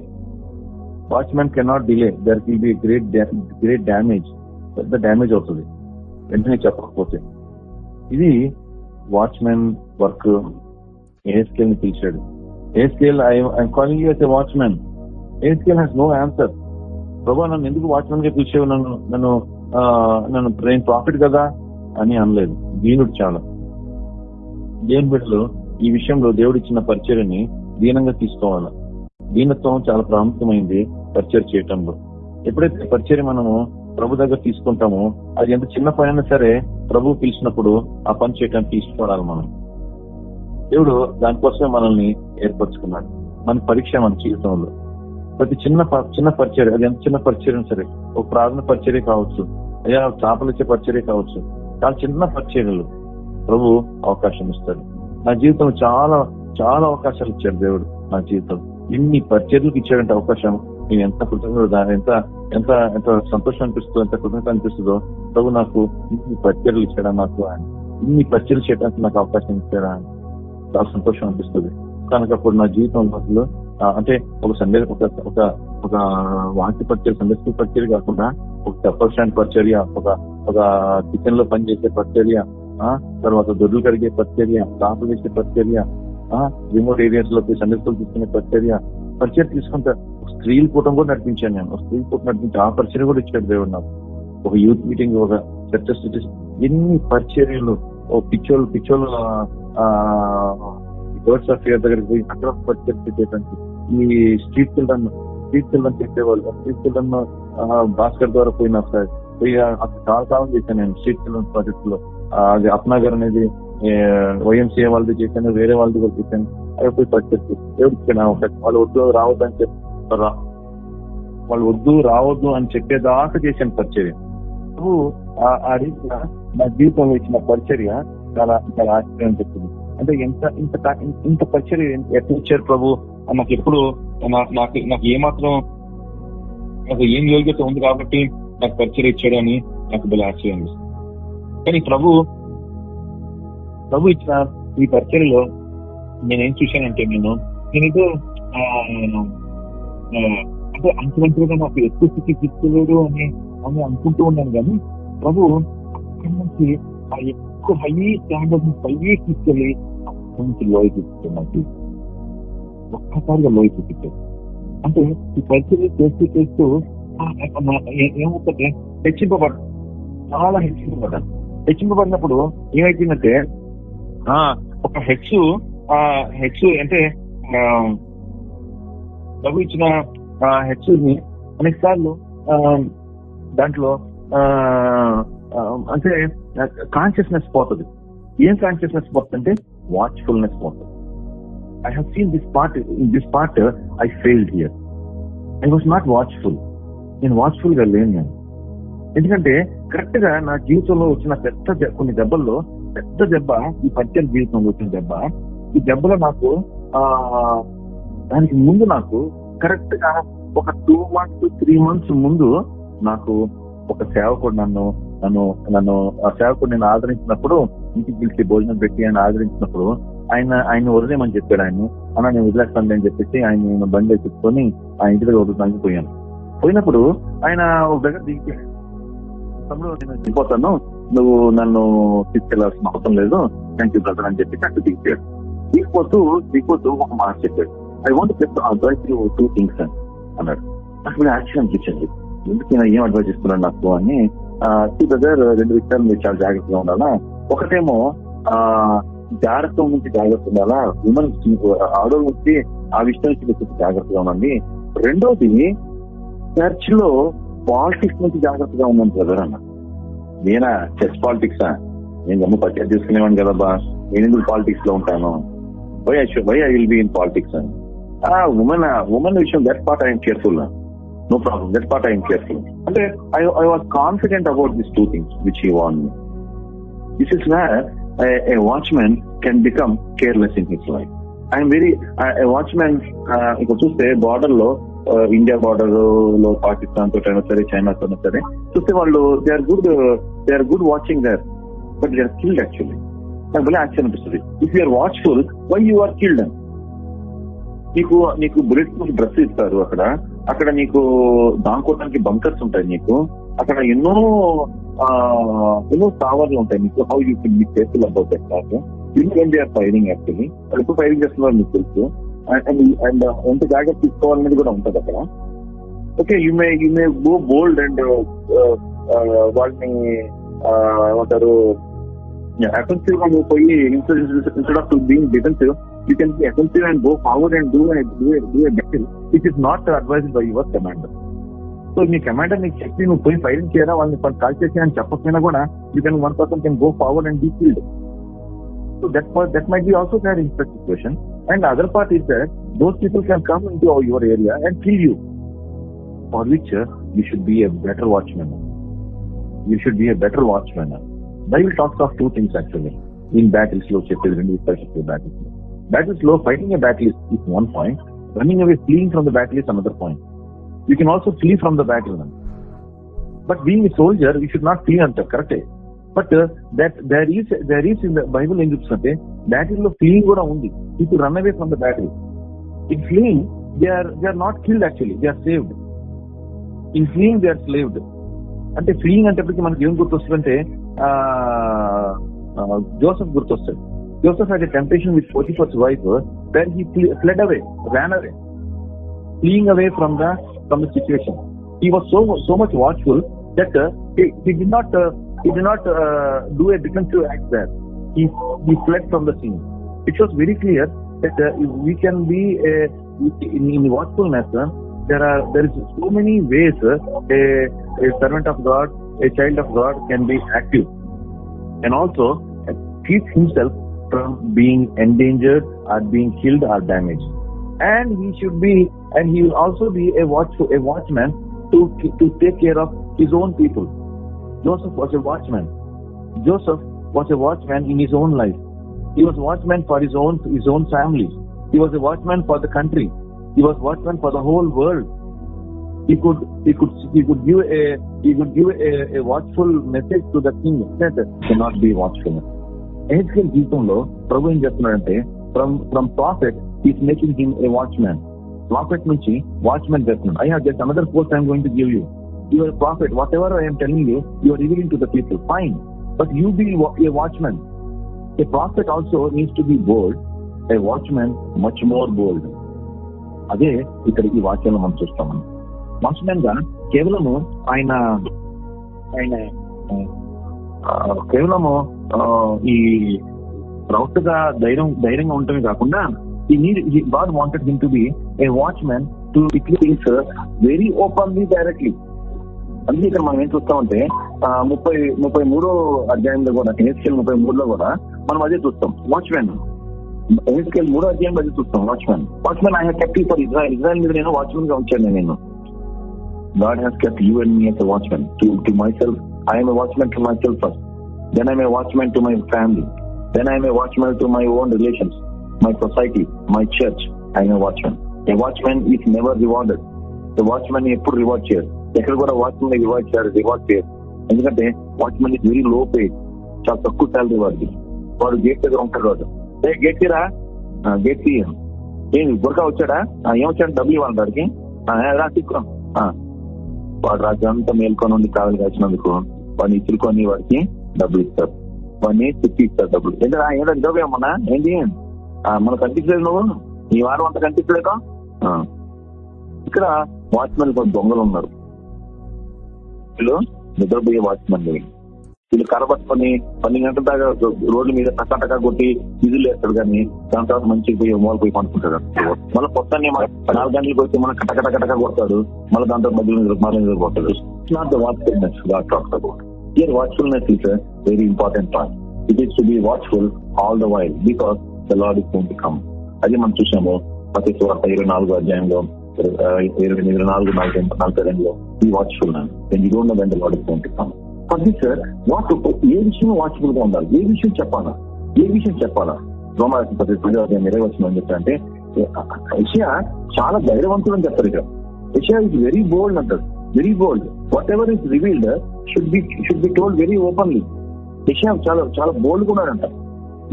watchman cannot delay there will be great great damage పెద్ద డ్యామేజ్ అవుతుంది. వెంటనే చెప్పకపోతే. ఇది వాచ్మెన్ వర్క్ ఏఎస్కేల్ స్కేల్ని పిలిచాడు. Ezekiel Ezekiel I'm calling you as a watchman Ezekiel Ezekiel has no answer ప్రభా నన్ను ఎందుకు వాచ్మెన్గా పిలిచావు? నన్ను నన్ను నన్ను బ్రెయిన్ ప్రాఫిట్ కదా? అని అనలేదు. దీనుడు చాలా. దేవుని బిడ్డలు ఈ విషయంలో దేవుడు ఇచ్చిన పరిచర్ని దీనంగా తీసుకోవాలి? దీనత్వం చాలా ప్రాముఖ్యమైంది. పరిచయం చేయటంలో. ఎప్పుడైతే పరిచయం మనము ప్రభు దగ్గర తీసుకుంటామో అది ఎంత చిన్న పని అయినా సరే ప్రభు పిలిచినప్పుడు ఆ పని చేయటానికి తీసుకోవాలి మనం. దేవుడు దానికోసమే మనల్ని ఏర్పరచుకున్నాడు. మన పరీక్ష మన జీవితంలో. ప్రతి చిన్న చిన్న పరిచయం అది ఎంత చిన్న పరిచయం సరే ఒక ప్రార్థన పరిచర్య కావచ్చు అయ్యా చాపలిచ్చే ఇచ్చే పరిచర్య కావచ్చు చాలా చిన్న పరిచర్యలు ప్రభు అవకాశం ఇస్తాడు. నా జీవితంలో చాలా చాలా అవకాశాలు ఇచ్చాడు దేవుడు నా జీవితం ఇన్ని పరిచర్లకు ఇచ్చాడంటే అవకాశం నేను ఎంత కృతజ్ఞత ఎంత ఎంత ఎంత సంతోషం అనిపిస్తుందో ఎంత కృతజ్ఞత అనిపిస్తుందో ప్రభు నాకు ఇన్ని పరిచర్లు ఇచ్చాడా నాకు అని. ఇన్ని పరిచయలు చేయడానికి నాకు అవకాశం ఇచ్చాడా అని. చాలా సంతోషం అనిపిస్తుంది కనుక అప్పుడు నా జీవితంలో అసలు అంటే ఒక సందేశం ఒక ఒక ఒక వాక్య పరిచయం సండే పరిచయం కాకుండా ఒక టెంపర్ స్టాండ్ పరిచర్య ఒక ఒక కిచెన్లో పనిచేసే పరిచర్య ఆ, తర్వాత దొడ్లు కడిగే పరిచర్య కాపులు వేసే పరిచర్య రిమోట్ ఏరియాస్లో సందర్శలు తీసుకునే పరిచర్య పరిచయం తీసుకుంటే ఒక స్త్రీల కూటం కూడా నడిపించాను నేను. ఒక స్త్రీల కూటం నడిపించి ఆ పరిచయం కూడా ఇచ్చాడు దేవుడు నాకు. ఒక యూత్ మీటింగ్ ఒక చర్చస్ ఎన్ని పరిచర్యలు ఓ పిచ్చోళ్ళు పిచ్చోళ్ళు బర్డ్స్ ఆఫ్ ఇయర్ దగ్గరికి పోయి అక్కడ పరిచయం చేయడానికి ఈ స్ట్రీట్ చిల్డ్రన్ స్ట్రీట్ చిల్డ్రన్ చేసేవాళ్ళు స్ట్రీట్ చిల్డ్రన్ భాస్కర్ ద్వారా పోయినా సార్. పోయి అక్కడ చాలా కాలం చేశాను నేను స్ట్రీట్ చిల్డ్రన్ ప్రాజెక్ట్లో అది అప్నాగర్ అనేది వైఎంసీఏ వాళ్ళది చేశాను వేరే వాళ్ళది కూడా చేశాను. అయిపోయి పోయి ఎవరికి వాళ్ళు వద్దు రావద్దు అని చెప్పి వాళ్ళు వద్దు రావద్దు అని చెప్పేదాకా చేశాను పరిచర్య. నువ్వు ఆ- ఆ రీతిగా నా జీవితంలో ఇచ్చిన పరిచర్య చాలా చాలా ఆశ్చర్యం చెప్తుంది అంటే ఎంత ఇంత ఇంత పరిచర్య ఎట్లా ఇచ్చారు ప్రభు? నాకు ఎప్పుడు నాకు నాకు ఏమాత్రం నాకు ఏం యోగ్యత ఉంది కాబట్టి నాకు పరిచర్య ఇచ్చాడు అని నాకు బలి ఆశ్చర్యం కానీ ప్రభు ప్రభు ఇచ్చిన ఈ పరిచర్యలో నేనేం చూశానంటే నేను నేను ఆ, అంటే అంచులంచులుగా నాకు ఎక్కువ స్థితి తీసుకోలేడు అని అని అనుకుంటూ ఉన్నాను కానీ ప్రభు అక్కడి నుంచి ఆ ఎక్కువ హై స్టాండర్డ్ని పైకి తీసుకెళ్ళి అక్కడి నుంచి లోయ చూపించాడు ఒక్కసారిగా లోయ చూపించాడు అంటే ఈ పరిస్థితి చేస్తూ చేస్తూ ఆ, నా- ఏమవుతుందంటే హెచ్చింపబడ్డ చాలా హెచ్చింపబడ్డాను. హెచ్చింపబడినప్పుడు ఏమైపోయిందంటే ఆ ఒక హెచ్ ఆ హెచ్ అంటే ప్రభు ఇచ్చిన హెచ్ని అనేక సార్లు దాంట్లో ఆ, అంటే కాన్షియస్నెస్ పోతుంది. ఏం కాన్షియస్నెస్ పోతుంది అంటే వాచ్ఫుల్నెస్ పోతుంది. I have seen this part in this part I failed here I was not watchful నేను వాచ్ఫుల్గా లేను నేను. ఎందుకంటే కరెక్ట్గా నా జీవితంలో వచ్చిన పెద్ద కొన్ని దెబ్బల్లో పెద్ద దెబ్బ ఈ పద్యం జీవితంలో వచ్చిన దెబ్బ ఈ దెబ్బలో నాకు ఆ దానికి ముందు నాకు కరెక్ట్గా ఒక టూ మంత్స్ త్రీ మంత్స్ ముందు నాకు ఒక సేవకుడు నన్ను నన్ను నన్ను ఆ సేవకుడు నేను ఆదరించినప్పుడు ఇంటికి పిలిచి భోజనం పెట్టి ఆయన ఆదరించినప్పుడు ఆయన ఆయన వదిలేమని చెప్పాడు ఆయన. అన్న నేను వదిలేస్తాను అని చెప్పేసి ఆయన నేను బండి ఎత్తుకొని ఆ ఇంటి దగ్గర వదులుతానికి పోయాను. పోయినప్పుడు ఆయన ఒక దగ్గర దిగి తమ్ముడు నేను దిగిపోతాను నువ్వు నన్ను తీసుకెళ్ళాల్సిన అవసరం లేదు. థ్యాంక్ యూ బ్రదర్ అని చెప్పి అక్కడ దిగిపోయాడు. దిగిపోతూ దిగిపోతూ ఒక మాట చెప్పాడు. ఐ వాంట్ చెప్ అడ్వైస్ యూ టూ థింగ్స్ అని అన్నాడు. నాకు కూడా యాక్షన్ అనిపించింది. ఎందుకు నేను ఏం అడ్వైస్ ఇస్తున్నాను నాకు? అని బ్రదర్ రెండు విషయాలు మీరు చాలా జాగ్రత్తగా ఉండాలా? ఒకటేమో ఆ జాగ్రత్త నుంచి జాగ్రత్త ఉండాలా? ఉమెన్ ఆడోళ్ళ నుంచి ఆ విషయం నుంచి మీరు కొంచెం జాగ్రత్తగా ఉండండి. రెండోది చర్చ్లో పాలిటిక్స్ నుంచి జాగ్రత్తగా ఉన్నాను బ్రదర్ అన్న. నేనా? చర్చ్ పాలిటిక్సా నేను గమ్మ పచ్చడి తీసుకునేవాడిని కదబ్బా నేను ఎందుకు పాలిటిక్స్లో ఉంటాను? Why I why I will be in politics అని ఆ ఉమెన్ ఉమెన్ విషయం that part I'm careful no problem that part I'm careful అంటే I I was confident about this two things which you want me this is where a watchman can become careless in his life I'm very watchman ఇక్కడ చూస్తే బార్డర్లో India బార్డర్లో పాకిస్తాన్ తోటి అయినా సరే China తో సరే చూస్తే వాళ్ళు they are good they are good watching there but they are killed actually నాకు భలే ఆశ్చర్యం అనిపిస్తుంది. If you're watchful why you are killed నీకు నీకు బుల్లెట్ ప్రూఫ్ డ్రెస్ ఇస్తారు అక్కడ. అక్కడ నీకు దాంకోవడానికి బంకర్స్ ఉంటాయి నీకు. అక్కడ ఎన్నో ఎన్నో సావర్లు ఉంటాయి నీకు. How you can me careful about that class ఎందుకంటే ఆర్ ఫైరింగ్ యాక్చువల్లీ వాళ్ళు ఎప్పుడు ఫైరింగ్ చేస్తున్నారు మీకు తెలుసు. అండ్ అండ్ uh, ఎంత జాగ్రత్త తీసుకోవాలనేది కూడా ఉంటుంది అక్కడ. Okay you may you may go bold and వాళ్ళని uh, ఏమంటారు ఆ, ఏమంటారు అఫెన్సివ్గా నువ్వు పోయి instead of being defensive you can be offensive and go forward and do do do battle which is not advised by your commander so me commander నీకు చెప్పి నువ్వు పోయి ఫైరింగ్ చేయరా? వాళ్ళని కాల్ చేసి అని చెప్పకపోయినా కూడా you can one person can go forward and be field so that that might be also there in such situation and other part is that those people can come into your area and kill you for which you should be a better watchman you should be a better watchman Bible talks of two things actually in బ్యాటిల్స్లో చెప్పేది రెండు విషయాలు బ్యాటిల్స్లో బ్యాటిల్స్లో fighting a battle is one point running away fleeing from the battle is another point you can also flee from the battle but being a soldier you should not flee అంటారు కరెక్టే but that there is there is in the Bible ఏం చూస్తుంటే బ్యాటిల్లో fleeing కూడా ఉంది. People run away from the battle in fleeing they are they are not killed actually they are saved in fleeing they are slaved అంటే fleeing అంటే మనకి ఏం గుర్తొస్తుందంటే Joseph గుర్తొస్తాడు Joseph had a temptation with Potiphar's wife where he fle- fled away, ran away, fleeing away from the from the situation. He was so so much watchful that uh, he, he did not uh, he did not uh, do a defensive act there. He he fled from the scene. It was very clear that uh, we can be a, in, in watchfulness. Uh, there are there is so many ways a, a servant of God, a child of God can be active, and also keep himself from being endangered or being killed or damaged. And he should be, and he will also be a watch a watchman to to take care of his own people. Joseph was a watchman. Joseph was a watchman in his own life. He was a watchman for his own his own family. He was a watchman for the country. He was watchman for the whole world. He could he could he could give a he could give a, a watchful message to the king. That cannot be watchful. ఎహెచ్కేల్ జీవితంలో ప్రభు ఏం చేస్తున్నాడంటే from from prophet is making him a watchman prophet నుంచి watchman చేస్తున్నాడు. I have just another post I'm going to give you your prophet whatever I'm telling you your revealing to the people fine but you be a watchman a prophet also needs to be bold a watchman much more bold అదే ఇక్కడ ఈ వాక్యంలో మనం చూస్తామని వాచ్మెన్గా కేవలము ఆయన ఆయన కేవలము ఈ ప్రౌట్గా ధైర్యం ధైర్యంగా ఉండటమే కాకుండా he need God wanted him to be a man to things very openly directly అందుకే ఇక్కడ మనం ఏం చూస్తామంటే ముప్పై ముప్పై మూడో అధ్యాయంలో కూడా ఎహెచ్కెల్ ముప్పై మూడులో కూడా మనం అదే చూస్తాం. వాచ్మెన్ ఎహెచ్కెల్ మూడో అధ్యాయం అదే చూస్తాం వాచ్మెన్ వాచ్మెన్ ఆయన కెప్ట్ ఫర్ ఇజ్రాయల్ ఇజ్రాయల్ మీద నేను వాచ్మెన్గా ఉంచాను నేను God has kept you and me as a watchman. To, to myself, I am a watchman to myself first. Then I am a watchman to my family. Then I am a watchman to my own relations, my society, my church. I am a watchman. A watchman is never rewarded. The watchman ఎప్పుడు reward చేయరు ఎక్కడ కూడా watchman reward చేయరు reward చేయరు ఎందుకంటే watchman is very low pay చాలా తక్కువ salary వాడికి వాడు గేట్ దగ్గర ఉంటాడు వాడు ఏ గేట్ తీరా గేట్ తీయ ఏం బుర్కా వచ్చాడా? ఏమొచ్చాడు డబ్బులు ఇవ్వాలి వాడికి. రా తీసుకో. వాడు రాజంతా మేల్కొని ఉండి కావాలి కాసినందుకు వాడిని ఇచ్చుకొని వాడికి డబ్బులు ఇస్తారు వాడిని తిప్పి ఇస్తారు డబ్బులు. ఏంటరా ఏంటో డబ్బు ఏమన్నా ఏంటి మనకు కనిపించలేదు నువ్వు? ఈ వారం అంతా కనిపించలేదా? ఇక్కడ వాచ్మెన్ కొంత దొంగలు ఉన్నారు. వీళ్ళు నిద్రపోయే వాచ్మెన్ వీళ్ళు కరబట్టుకొని పన్నెండు గంటల దాకా రోడ్ల మీద టకా కొట్టి విధులు వేస్తాడు కానీ దాని తర్వాత మంచిగా పోయి మూల పోయి పండుకుంటాడు మళ్ళీ పొద్దున్నే నాలుగు గంటలకు వచ్చి మనం కటక టక కొడతాడు. మళ్ళీ దాంతో మధ్యలో మళ్ళీ నిద్ర కొడతాడు not the watchfulness God talks about here watchfulness is very important point it is to be watchful all the while because the Lord is going to come అది మనం చూసాము ప్రతి వార్త ఇరవై నాలుగు అధ్యాయంలో ఇరవై ఇరవై నాలుగు నాలుగు నలభై రెండులో ఈ watchful when you don't know when the Lord is to come for this what ఏ విషయం వాచ్ఫుల్గా ఉండాలి. ఏ విషయం చెప్పాలా? ఏ విషయం చెప్పాలా? రోమాసి పది అధ్యాయం ఇరవై వచ్చిన ఏం చెప్తారంటే ఏషియా చాలా ధైర్యవంతుడు అని చెప్తారు ఇక్కడ. ఏషియా ఇస్ వెరీ బోల్డ్ అంటారు. Very bold whatever is revealed should be should be told very openly Asia చాలా చాలా బోల్డ్గా ఉన్నాడంట.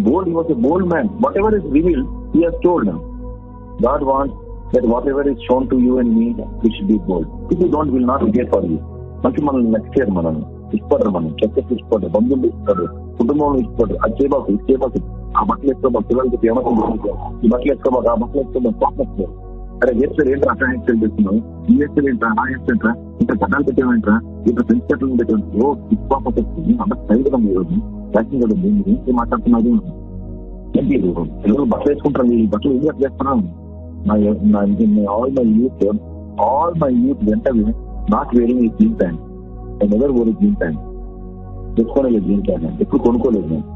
Bold was a bold man whatever is revealed he has told God God wants that whatever is shown to you and me, should be bold if you don't will not get for you మంచి మనల్ని next year మనల్ని ఇష్టపడరు మనం. చెక్కకి ఇష్టపడరు బంధువులు ఇష్టపడరు కుటుంబంలో ఇష్టపడరు. అది చేయబాకు ఇది చేయబాకు. ఆ బట్టలు వేసుకోబా పిల్లలకి ప్రేమతో ఈ బట్టలు వేసుకోబాకు ఆ బట్టలు వేసుకోబా పాపం అరే చేస్తారు ఏంటో అట్లా హెయిర్ చేస్తున్నావు? ఈ వేస్తారు ఏంట్రా? ఆ హెయిర్ ఏంట్రా? ఇంత గడ్డాలు పెట్టామంట్రా ఇంత ఫ్రెండ్స్ కట్టలు పెట్టాను ఓ పాప అంత స్టైల్ కదా మీరు ఫ్యాషన్ కదా మీరు ఏం మాట్లాడుతున్నారు? ఏంటి ఇది? పిల్లలు బట్టలు వేసుకుంటారు. ఈ బట్టలు ఏం చేస్తున్నాను all my youth all my youth వెంటనే all my youth went not wearing ఈ జీన్ ప్యాంట్. నేను ఎవరు కొని జీన్ తెచ్చుకోలేదు జీన్ ప్యాంట్ ఎప్పుడు కొనుక్కోలేదు నేను.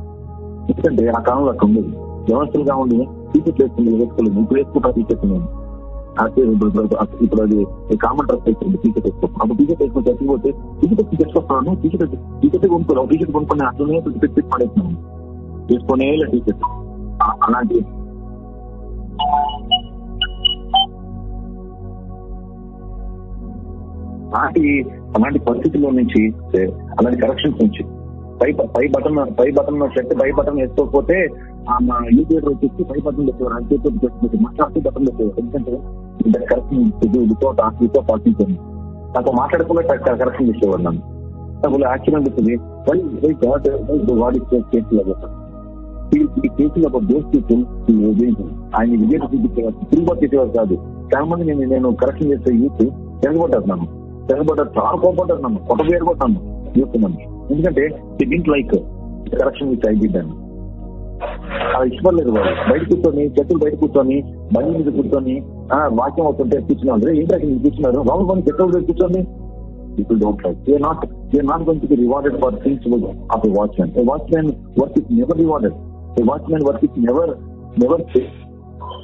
ఎందుకంటే ఆ కాలంలో అక్కడ ఉండేది. వ్యవస్థలుగా కావండి టీచర్ చేస్తుంది వేసుకోలేదు. ఇప్పుడు వేసుకుంటా టీషర్ట్ నేను. ఇప్పుడు అది కామన్ డ్రెస్ వేసుకుంది టీషర్ట్ వేసుకోవాలి అప్పుడు టీషర్ట్ వేసుకుని చచ్చిపోతే టీషర్ట్ తెచ్చుకొస్తాను. టీషర్ట్ టీషర్ట్ కొనుక్కోలేదు. టీషర్ట్ కొనుక్కొని అట్లనే పెట్టి పడేస్తున్నాను. తీసుకునే టీషర్ట్ అలాంటి అలాంటి అలాంటి పరిస్థితుల్లో నుంచి అలాంటి కరెక్షన్స్ నుంచి. పై పై బటన్ పై బటన్ షర్ట్ పై బటన్ వేసుకోకపోతే ఆ మా యూట్యూబ్ వచ్చేసి పై బటన్ పెట్టేవారు అంటే పెట్టుకోవచ్చు మాట్లాడుతూ బటన్ పెట్టేవారు. ఎందుకంటే కరెక్షన్ వితౌట్ వితౌట్ పాటించాను నాకు మాట్లాడకుండా కరెక్షన్ చేసేవాడు నన్ను. అప్పుడు యాక్చువల్ వచ్చింది. Why why God why God is ఈ ఒక దోస్ పీపుల్ ఆయన విజయం తిరుగుబాటు చేసేవారు కాదు. చాలా మంది నేను నేను కరెక్షన్ చేసే యూత్ తిరగబడ్డారు తెలబడ్డారు చాలా కోపడ్డారు నన్ను. కొట్ట పేరు కొట్టాను యూత్ మంది ఎందుకంటే సిగ్గింట్ లైక్ కరెక్షన్ చేయబడ్డాను అలా ఇష్టపడలేదు వాళ్ళు. బయట కూర్చొని చెట్లు బయట కూర్చొని బండి మీద కూర్చొని వాక్యం అవుతుంటే కూర్చున్నా ఏంటంటే అక్కడ నేను కూర్చున్నారు? రావు కొన్ని చెట్ల దగ్గర కూర్చొని. ఇప్పుడు doubt like they not they not gone rewarded for things of a watchman a watchman work is never rewarded a watchman work is never never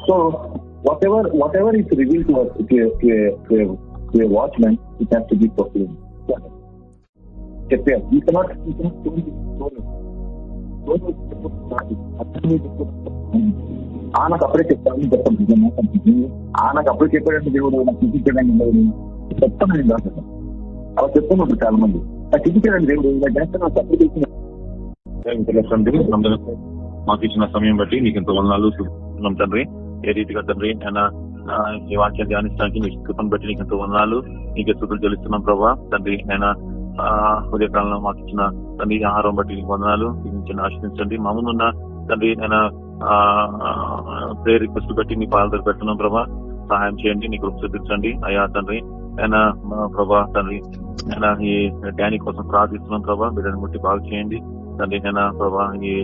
so whatever whatever is reveal to work to a watchman, it has to be fulfilled. Yeah. చెప్పారు ఈ తర్వాత you cannot do అప్పుడే చెప్తాను చెప్తాను ఆయనకు అప్పుడే చెప్పాడంటే దేవుడు నాకు చూపించడానికి లేదు చెప్తాను నేను రాశాను అలా చెప్తున్నారు చాలా మంది నాకు చూపించడానికి దేవుడు ఇలా చేస్తే నాకు అప్పుడు చేసిన మాకు ఇచ్చిన సమయం బట్టి నీకు ఎంతో వందనాలు. చూస్తున్నాం తండ్రి. ఏ రీతిగా తండ్రి? ఆయన ఈ వాక్యాన్ని ధ్యానించడానికి మీ కృపను బట్టి నీకు ఎంతో వందనాలు. నీకు స్థుతులు చెల్లిస్తున్నాం ప్రభా. తండ్రి నేను ఉదయకాలంలో మాకు ఇచ్చిన తండ్రి ఆహారం బట్టి నీకు వందనాలు. దీనికి ఆశ్రయించండి మా ముందున్న తండ్రి నేను ప్రేయర్ రిక్వెస్ట్ బట్టి నీ పాలన పెడుతున్నాం ప్రభా. సహాయం చేయండి నీ కృప చూపించండి. అయ్యా తండ్రి ఆయన ప్రభా తండ్రి ఆయన ఈ డానీ కోసం ప్రార్థిస్తున్నాం ప్రభా. బిడ్డని ముట్టి బాగు చేయండి. తండ్రి ఆయన ప్రభా ఈ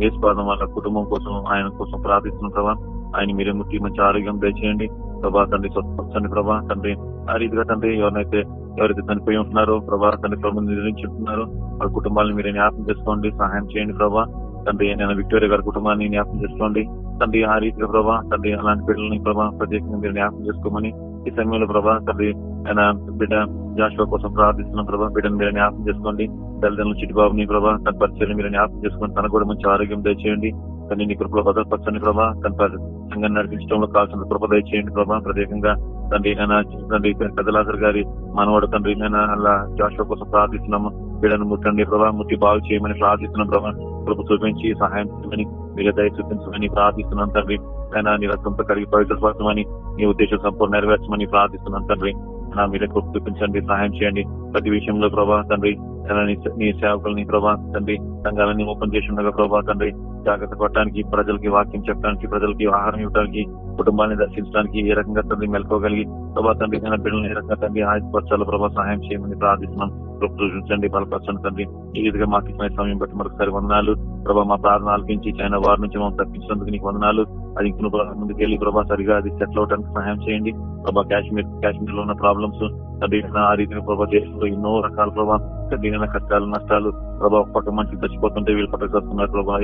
వేసుకోవడం వాళ్ళ కుటుంబం కోసం ఆయన కోసం ప్రార్థిస్తున్నాం ప్రభా. ఆయన మీరే ముట్టి మంచి ఆరోగ్యం దయచేయండి. ప్రభా తండ్రి స్వస్థపరచండి ప్రభా. తండ్రి ఆ రీతిగా తండ్రి ఎవరైతే ఎవరైతే చనిపోయి ఉంటున్నారో ప్రభా తండ్రి ప్రభు నిర్ణయించుంటున్నారో వాళ్ళ కుటుంబాలను మీరే జ్ఞాపకం చేసుకోండి. సహాయం చేయండి ప్రభా. తండ్రి నేను విక్టోరియా గారి కుటుంబాన్ని జ్ఞాపకం చేసుకోండి. తండ్రి ఆ రీతిగా ప్రభా తండ్రి అలాంటి పిల్లల్ని ప్రభా ప్రత్యేకంగా మీరు జ్ఞాపకం చేసుకోమని ఈ సమయంలో ప్రభా తండ్రి ఆయన బిడ్డ జాషువా కోసం ప్రార్థిస్తున్నాం ప్రభా. బిడ్డను మీరు జ్ఞాపకం చేసుకోండి. తల్లిదండ్రులు చిట్టుబాబుని ప్రభా తన పరిచయం మీరు జ్ఞాపకం చేసుకుని తన కూడా మంచి ఆరోగ్యం దయచేయండి. తన నీ కృపలో భద్రపరచండి ప్రభా. తన సంఘం నడిపించడంలో కావాల్సిన కృప దయచేయండి ప్రభా. ప్రత్యేకంగా తండ్రి ఆయన తండ్రి పెద్దలాసర్ గారి మనవాడు తండ్రి నేను అలా జాషువా కోసం ప్రార్థిస్తున్నాము. బిడ్డను ముట్టండి ప్రభా. ముట్టి బాగు చేయమని ప్రార్థిస్తున్నాం ప్రభా. కృప చూపించి సహాయం చేయమని మీరు దయ చూపించమని ప్రార్థిస్తున్నాం తండ్రి. ఆయన నీ రక్తంతో కడిగి పవిత్రపరచమని నీ ఉద్దేశం సంపూర్ణ నెరవేర్చమని ప్రార్థిస్తున్నాను తండ్రి. నా మీద చూపించండి సహాయం చేయండి. ప్రతి విషయంలో ప్రభా తండ్రి నీ- నీ సేవకుల్ని ప్రభా తండ్రి సంఘాలని ఓపెన్ చేసి ఉండగా ప్రభా తండ్రి. జాగ్రత్త పడటానికి ప్రజలకి వాక్యం చెప్పడానికి ప్రజలకి ఆహారం ఇవ్వడానికి కుటుంబాన్ని దర్శించడానికి ఏ రకంగా తండ్రి మెలుకోగలిగి ప్రభా తండ్రి తన బిడ్డలను ఏ రకంగా తండ్రి ఆయుధపరచాలో ప్రభా సహాయం చేయమని ప్రార్థిస్తున్నాం. కృప చూపించండి బలపరచండి తండ్రి. ఈ విధంగా మాకు ఇచ్చిన సమయం బట్టి మరొకసారి వందనాలు. ప్రభా మా ప్రార్థన ఆలకించి ఆయన వారి నుంచి మనం తప్పించినందుకు నీకు వందనాలు. అది ఇంకొన ముందుకు వెళ్ళి ప్రభా సరిగా అది సెటిల్ అవడానికి సహాయం చేయండి. ప్రభా కాశ్మీర్ కాశ్మీర్లో ఉన్న ప్రాబ్లమ్స్ తండ్రి ఆ రీతిగా ప్రభా దేశంలో ఎన్నో రకాల ప్రభా దీనిన కష్టాలు నష్టాలు ప్రభా పక్క మంచి చచ్చిపోతుంటే వీళ్ళు పట్టుకొస్తున్నారు వస్తున్నారు ప్రభా.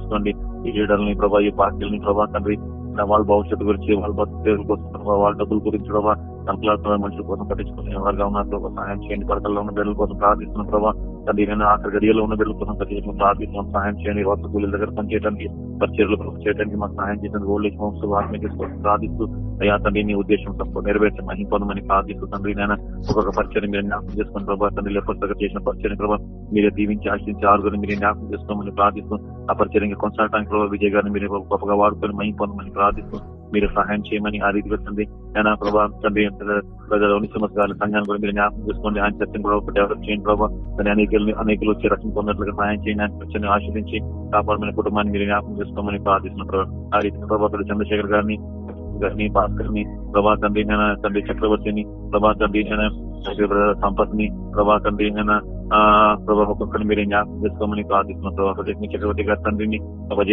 చేసుకోండి ఈ లీడర్ని ప్రభా ఈ పార్టీలని ప్రభా తండ్రి వాళ్ళ భవిష్యత్తు గురించి వాళ్ళ బతుకు కోసం వాళ్ళ డబ్బుల గురించి ప్రభావ సంకలాడుతున్న మనుషుల కోసం పట్టించుకునే వారుగా ఉన్నారు ప్రభా. సహాయం చేయండి. పడకల్లో ఉన్న బిడ్డల కోసం ప్రార్థిస్తున్న ప్రభా. తండ్రి నేను ఆఖరి గడియలో ఉన్న బిడ్డల కోసం ప్రత్యేకంగా ప్రార్థిస్తున్నాం. సహాయం చేయండి. వద్ద కూలీల దగ్గర పనిచేయడానికి పరిచయలు చేయడానికి మాకు సహాయం చేసిన ఓల్డ్ ఏజ్ హోమ్స్ ఆత్మీయ ప్రార్థిస్తూ అయ్యా తండ్రి నీ ఉద్దేశం తప్ప నెరవేర్చి మహిం పొందమని ప్రార్థిస్తూ తండ్రి నేను ఒక్కొక్క పరిచయం మీరు జ్ఞాపకం చేసుకుని ప్రభావ తండ్రి లేకపోతే దగ్గర చేసిన పరిచయం ప్రభావ మీరే దీవించి ఆశించి ఆరుగురిని మీరు జ్ఞాపకం చేసుకోమని ప్రార్థిస్తూ ఆ పరిచయం కొనసాగడానికి ప్రభావ విజయ్ గారిని మీరు గొప్పగా వాడుకొని మహిం పొందమని ప్రార్థిస్తూ మీరు సహాయం చేయమని ఆ రీతిగా తండ్రి నేను ప్రభావ తండ్రి ప్రజల ఉనిసమస్ సంఘాన్ని కూడా మీరు జ్ఞాపకం చేసుకోండి. ఆయన చర్చను కూడా డెవలప్ చేయండి ప్రభావ దాని అనేకలు అనేకలు వచ్చి రక్షణ పొందినట్లుగా సహాయం చేయండి. ఆయన చర్చని ఆశ్రయించి కాపాడమైన కుటుంబాన్ని మీరు జ్ఞాపకం చేసుకోమని ప్రార్థిస్తున్న ప్రభావ ఆ రీతిగా ప్రభావ చంద్రశేఖర్ గారిని గారిని భాస్కర్ని ప్రభా తండ్రి నేను తండ్రి చక్రవర్తిని ప్రభా తండ్రి సంపత్ని ప్రభా తండ్రి ఆ ఒక్కొక్కరిని మీరు జ్ఞాపకం చేసుకోమని ప్రార్థిస్తున్నాం ప్రభావ ప్రతి చక్రవర్తి గారి తండ్రిని ఒక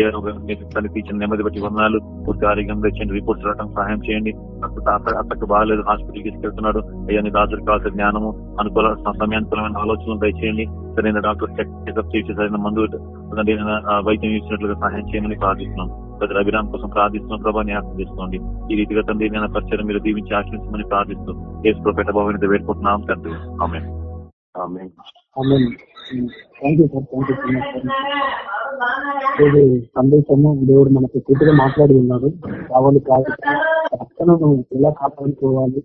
తీర్చిన నెమ్మది బట్టి వందనాలు పూర్తి ఆరోగ్యంగా ఇచ్చేయండి రిపోర్ట్స్ రావడం సహాయం చేయండి అక్కడికి బాగాలేదు హాస్పిటల్ తీసుకెళ్తున్నాడు అయ్యా నీ రాజులు కావాల్సిన జ్ఞానము అనుకూల సమయానుకూలమైన ఆలోచనలు దయచేయండి. సరైన డాక్టర్ చెకప్ చేసి సరైన మందు వైద్యం ఇచ్చినట్లుగా సహాయం చేయమని ప్రార్థిస్తున్నాం ప్రతి అభిరామ్ కోసం ప్రార్థిస్తున్నాం ప్రభా జ్ఞాపకం చేసుకోండి ఈ రీతిగా తండ్రి నేను పరిచయం మీరు దీవించి ఆశ్రయించమని ప్రార్థిస్తూ కేసు ప్రొఫెట భవన్ వేడుకుంటున్నాం తండ్రి. ఆమె సందేశము దేవుడు మనకు పూర్తిగా మాట్లాడి ఉన్నారు కావాలి. కాదు రక్షణను ఎలా కాపాడుకోవాలి?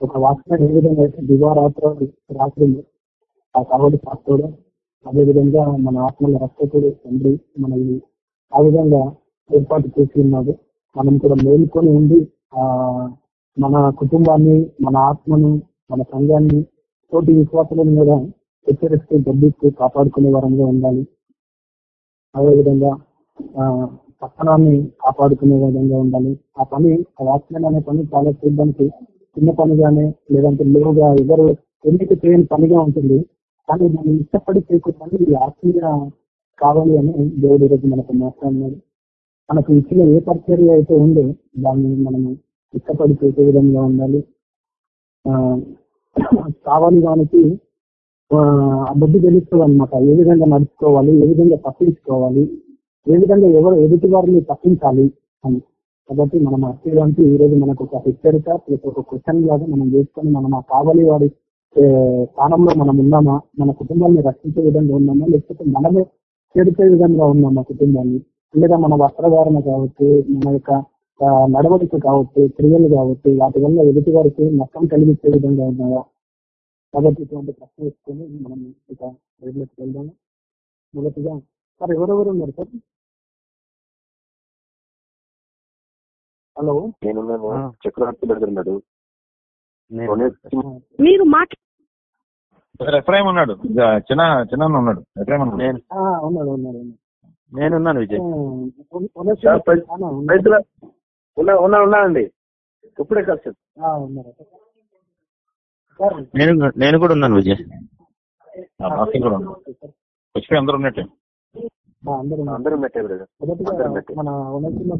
ఒక వాక్యాన్ని ఏ విధంగా అయితే దివారాత్రాలు రాత్రులు ఆ కావలి కాస్తోడు అదేవిధంగా మన ఆత్మల రక్షకుడు తండ్రి మన ఆ విధంగా ఏర్పాటు చేసి ఉన్నాడు. మనం కూడా మేలుకొని ఉండి ఆ మన కుటుంబాన్ని మన ఆత్మను మన సంఘాన్ని తోటి విశ్వాసాలను కూడా హెచ్చరిస్తూ గడ్డిస్తూ కాపాడుకునే వరంగా ఉండాలి. అదేవిధంగా ఆ పట్టణాన్ని కాపాడుకునే విధంగా ఉండాలి. ఆ పని ఆ అనే పని చాలా చూడడానికి చిన్న పనిగానే లేదంటే లోగా ఎవరు ఎందుకు చేయని పనిగా ఉంటుంది. కానీ దాన్ని ఇష్టపడి చేయకుండా ఆత్మీయ కావాలి అని దేవుడు ఈరోజు మనకు మాట్లాడినాడు. మనకు ఇచ్చిన ఏ పరిచర్య అయితే ఉందో దాన్ని మనం ఇష్టపడి చేసే విధంగా ఉండాలి. కావాలి దానికి బుద్ధి తెలుస్తుంది అనమాట ఏ విధంగా నడుచుకోవాలి ఏ విధంగా తప్పించుకోవాలి ఏ విధంగా ఎవరు ఎదుటి వారిని తప్పించాలి అని. కాబట్టి మనం అర్థానికి ఈ రోజు మనకు ఒక హెచ్చరిక ప్లస్ ఒక క్వశ్చన్ లాగా మనం చేసుకొని మనం ఆ కావాలి వారి స్థానంలో మనం ఉన్నామా మన కుటుంబాన్ని రక్షించే విధంగా ఉన్నామా లేకపోతే మనమే చెడిపే విధంగా ఉన్నామా కుటుంబాన్ని. లేదా మన వస్త్రధారణ కావచ్చు మన యొక్క నడవడిక కావచ్చు క్రియలు కావచ్చు వాటి వల్ల ఎదుటి వారికి నష్టం కలిగించే విధంగా ఉన్నాయా? కాబట్టి ఇటువంటి ప్రశ్న వేసుకొని మనం ఇక రైల్లోకి వెళ్దాము. మొదటిగా సార్ ఎవరెవరు ఉన్నారు సార్? హలో. నేనున్నాను. చక్రవర్తి ఉన్నాడు మీరు ఎఫ్రాయిం ఉన్నాడు. చిన్న చిన్న ఉన్నాడు. ఎఫ్రాయిం ఉన్నాడు ఉన్నాడు ఉన్నాడు. నేనున్నాను విజయ్. ఉన్నా ఉన్నా ఉన్నానండి. ఇప్పుడే కలిసి నేను నేను కూడా ఉన్నాను విజయ్. కూడా అందరూ ఉన్నట్టే. అందరూ మన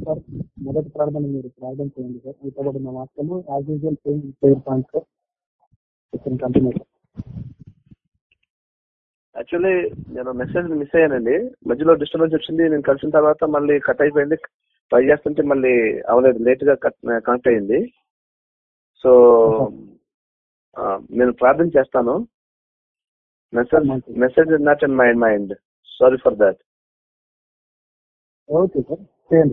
సార్ మొదటి ప్రార్థన మీరు ప్రార్థన చేయండి సార్. ఇవ్వబడిన వాక్యము as usual same prayer point sir continue actually నేను మెసేజ్ మిస్ అయ్యానండి. మధ్యలో డిస్టర్బెన్స్ వచ్చింది నేను కలిసిన తర్వాత మళ్ళీ కట్ అయిపోయింది. ట్రై చేస్తుంటే మళ్ళీ అవలేదు లేట్గా కనెక్ట్ అయింది సో నేను ప్రార్థన చేస్తాను. Message message not in my mind sorry for that okay sir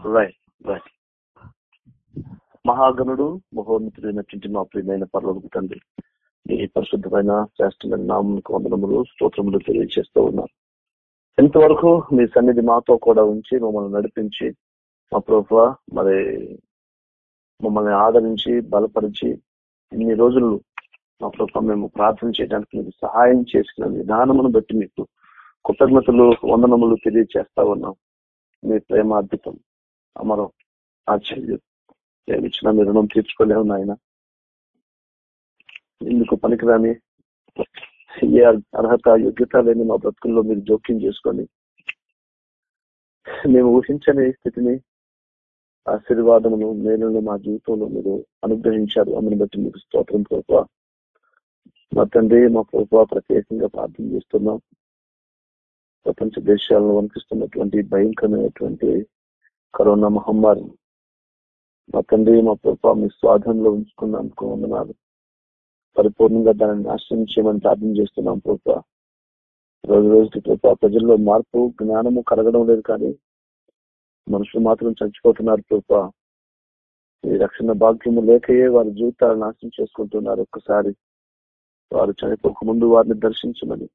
right right మహాగణుడు మహోన్నతుడైనటువంటి మా ప్రియమైన పర్లోకి తండ్రి. ఈ పరిశుద్ధమైన శ్రేష్టమైన నామకు వందనములు స్తోత్రములు తెలియజేస్తూ ఉన్నాం ఎంతవరకు మీ సన్నిధి మాతో కూడా ఉంచి మమ్మల్ని నడిపించి మా ప్రభు మరి మమ్మల్ని ఆదరించి బలపరిచి ఇన్ని రోజులు మా ప్రభు మేము ప్రార్థన చేయడానికి మీకు సహాయం చేసిన విధానమును బట్టి మీకు కృతజ్ఞతలు వందనములు తెలియజేస్తా ఉన్నాం. మీ ప్రేమ అద్భుతం అమరం ఆశ్చర్యం. ప్రేమించిన మీ రుణం తీర్చుకోలేము నాయన. ఎందుకు పనికిరాని? ఏ అర్హత యోగ్యత లేని మా బ్రతుకుల్లో మీరు జోక్యం చేసుకొని మేము ఊహించని స్థితిని ఆశీర్వాదమును మేలును మా జీవితంలో మీరు అనుగ్రహించారు. అమ్మని బట్టి మీకు స్తోత్రం ప్రభుత్వ మా తండ్రి మా ప్రభుత్వ ప్రత్యేకంగా ప్రార్థన చేస్తున్నాం. ప్రపంచ దేశాలను వణికిస్తున్నటువంటి భయంకరమైనటువంటి కరోనా మహమ్మారి. మా తండ్రి మా ప్రభుత్వ మీ స్వాధీనంలో ఉంచుకున్నందుకు వందనాలు. పరిపూర్ణంగా దానిని నాశనం చేయమని ప్రార్థన చేస్తున్నాం ప్రభుత్వ రోజు రోజుకి ప్రభుత్వ ప్రజల్లో మార్పు జ్ఞానము కలగడం లేదు కానీ మనుషులు మాత్రం చచ్చిపోతున్నారు ప్రభుత్వ ఈ రక్షణ భాగ్యము లేకయే వారి జీవితాలు నాశనం చేసుకుంటున్నారు. ఒక్కసారి వారు చనిపోక ముందు వారిని దర్శించమని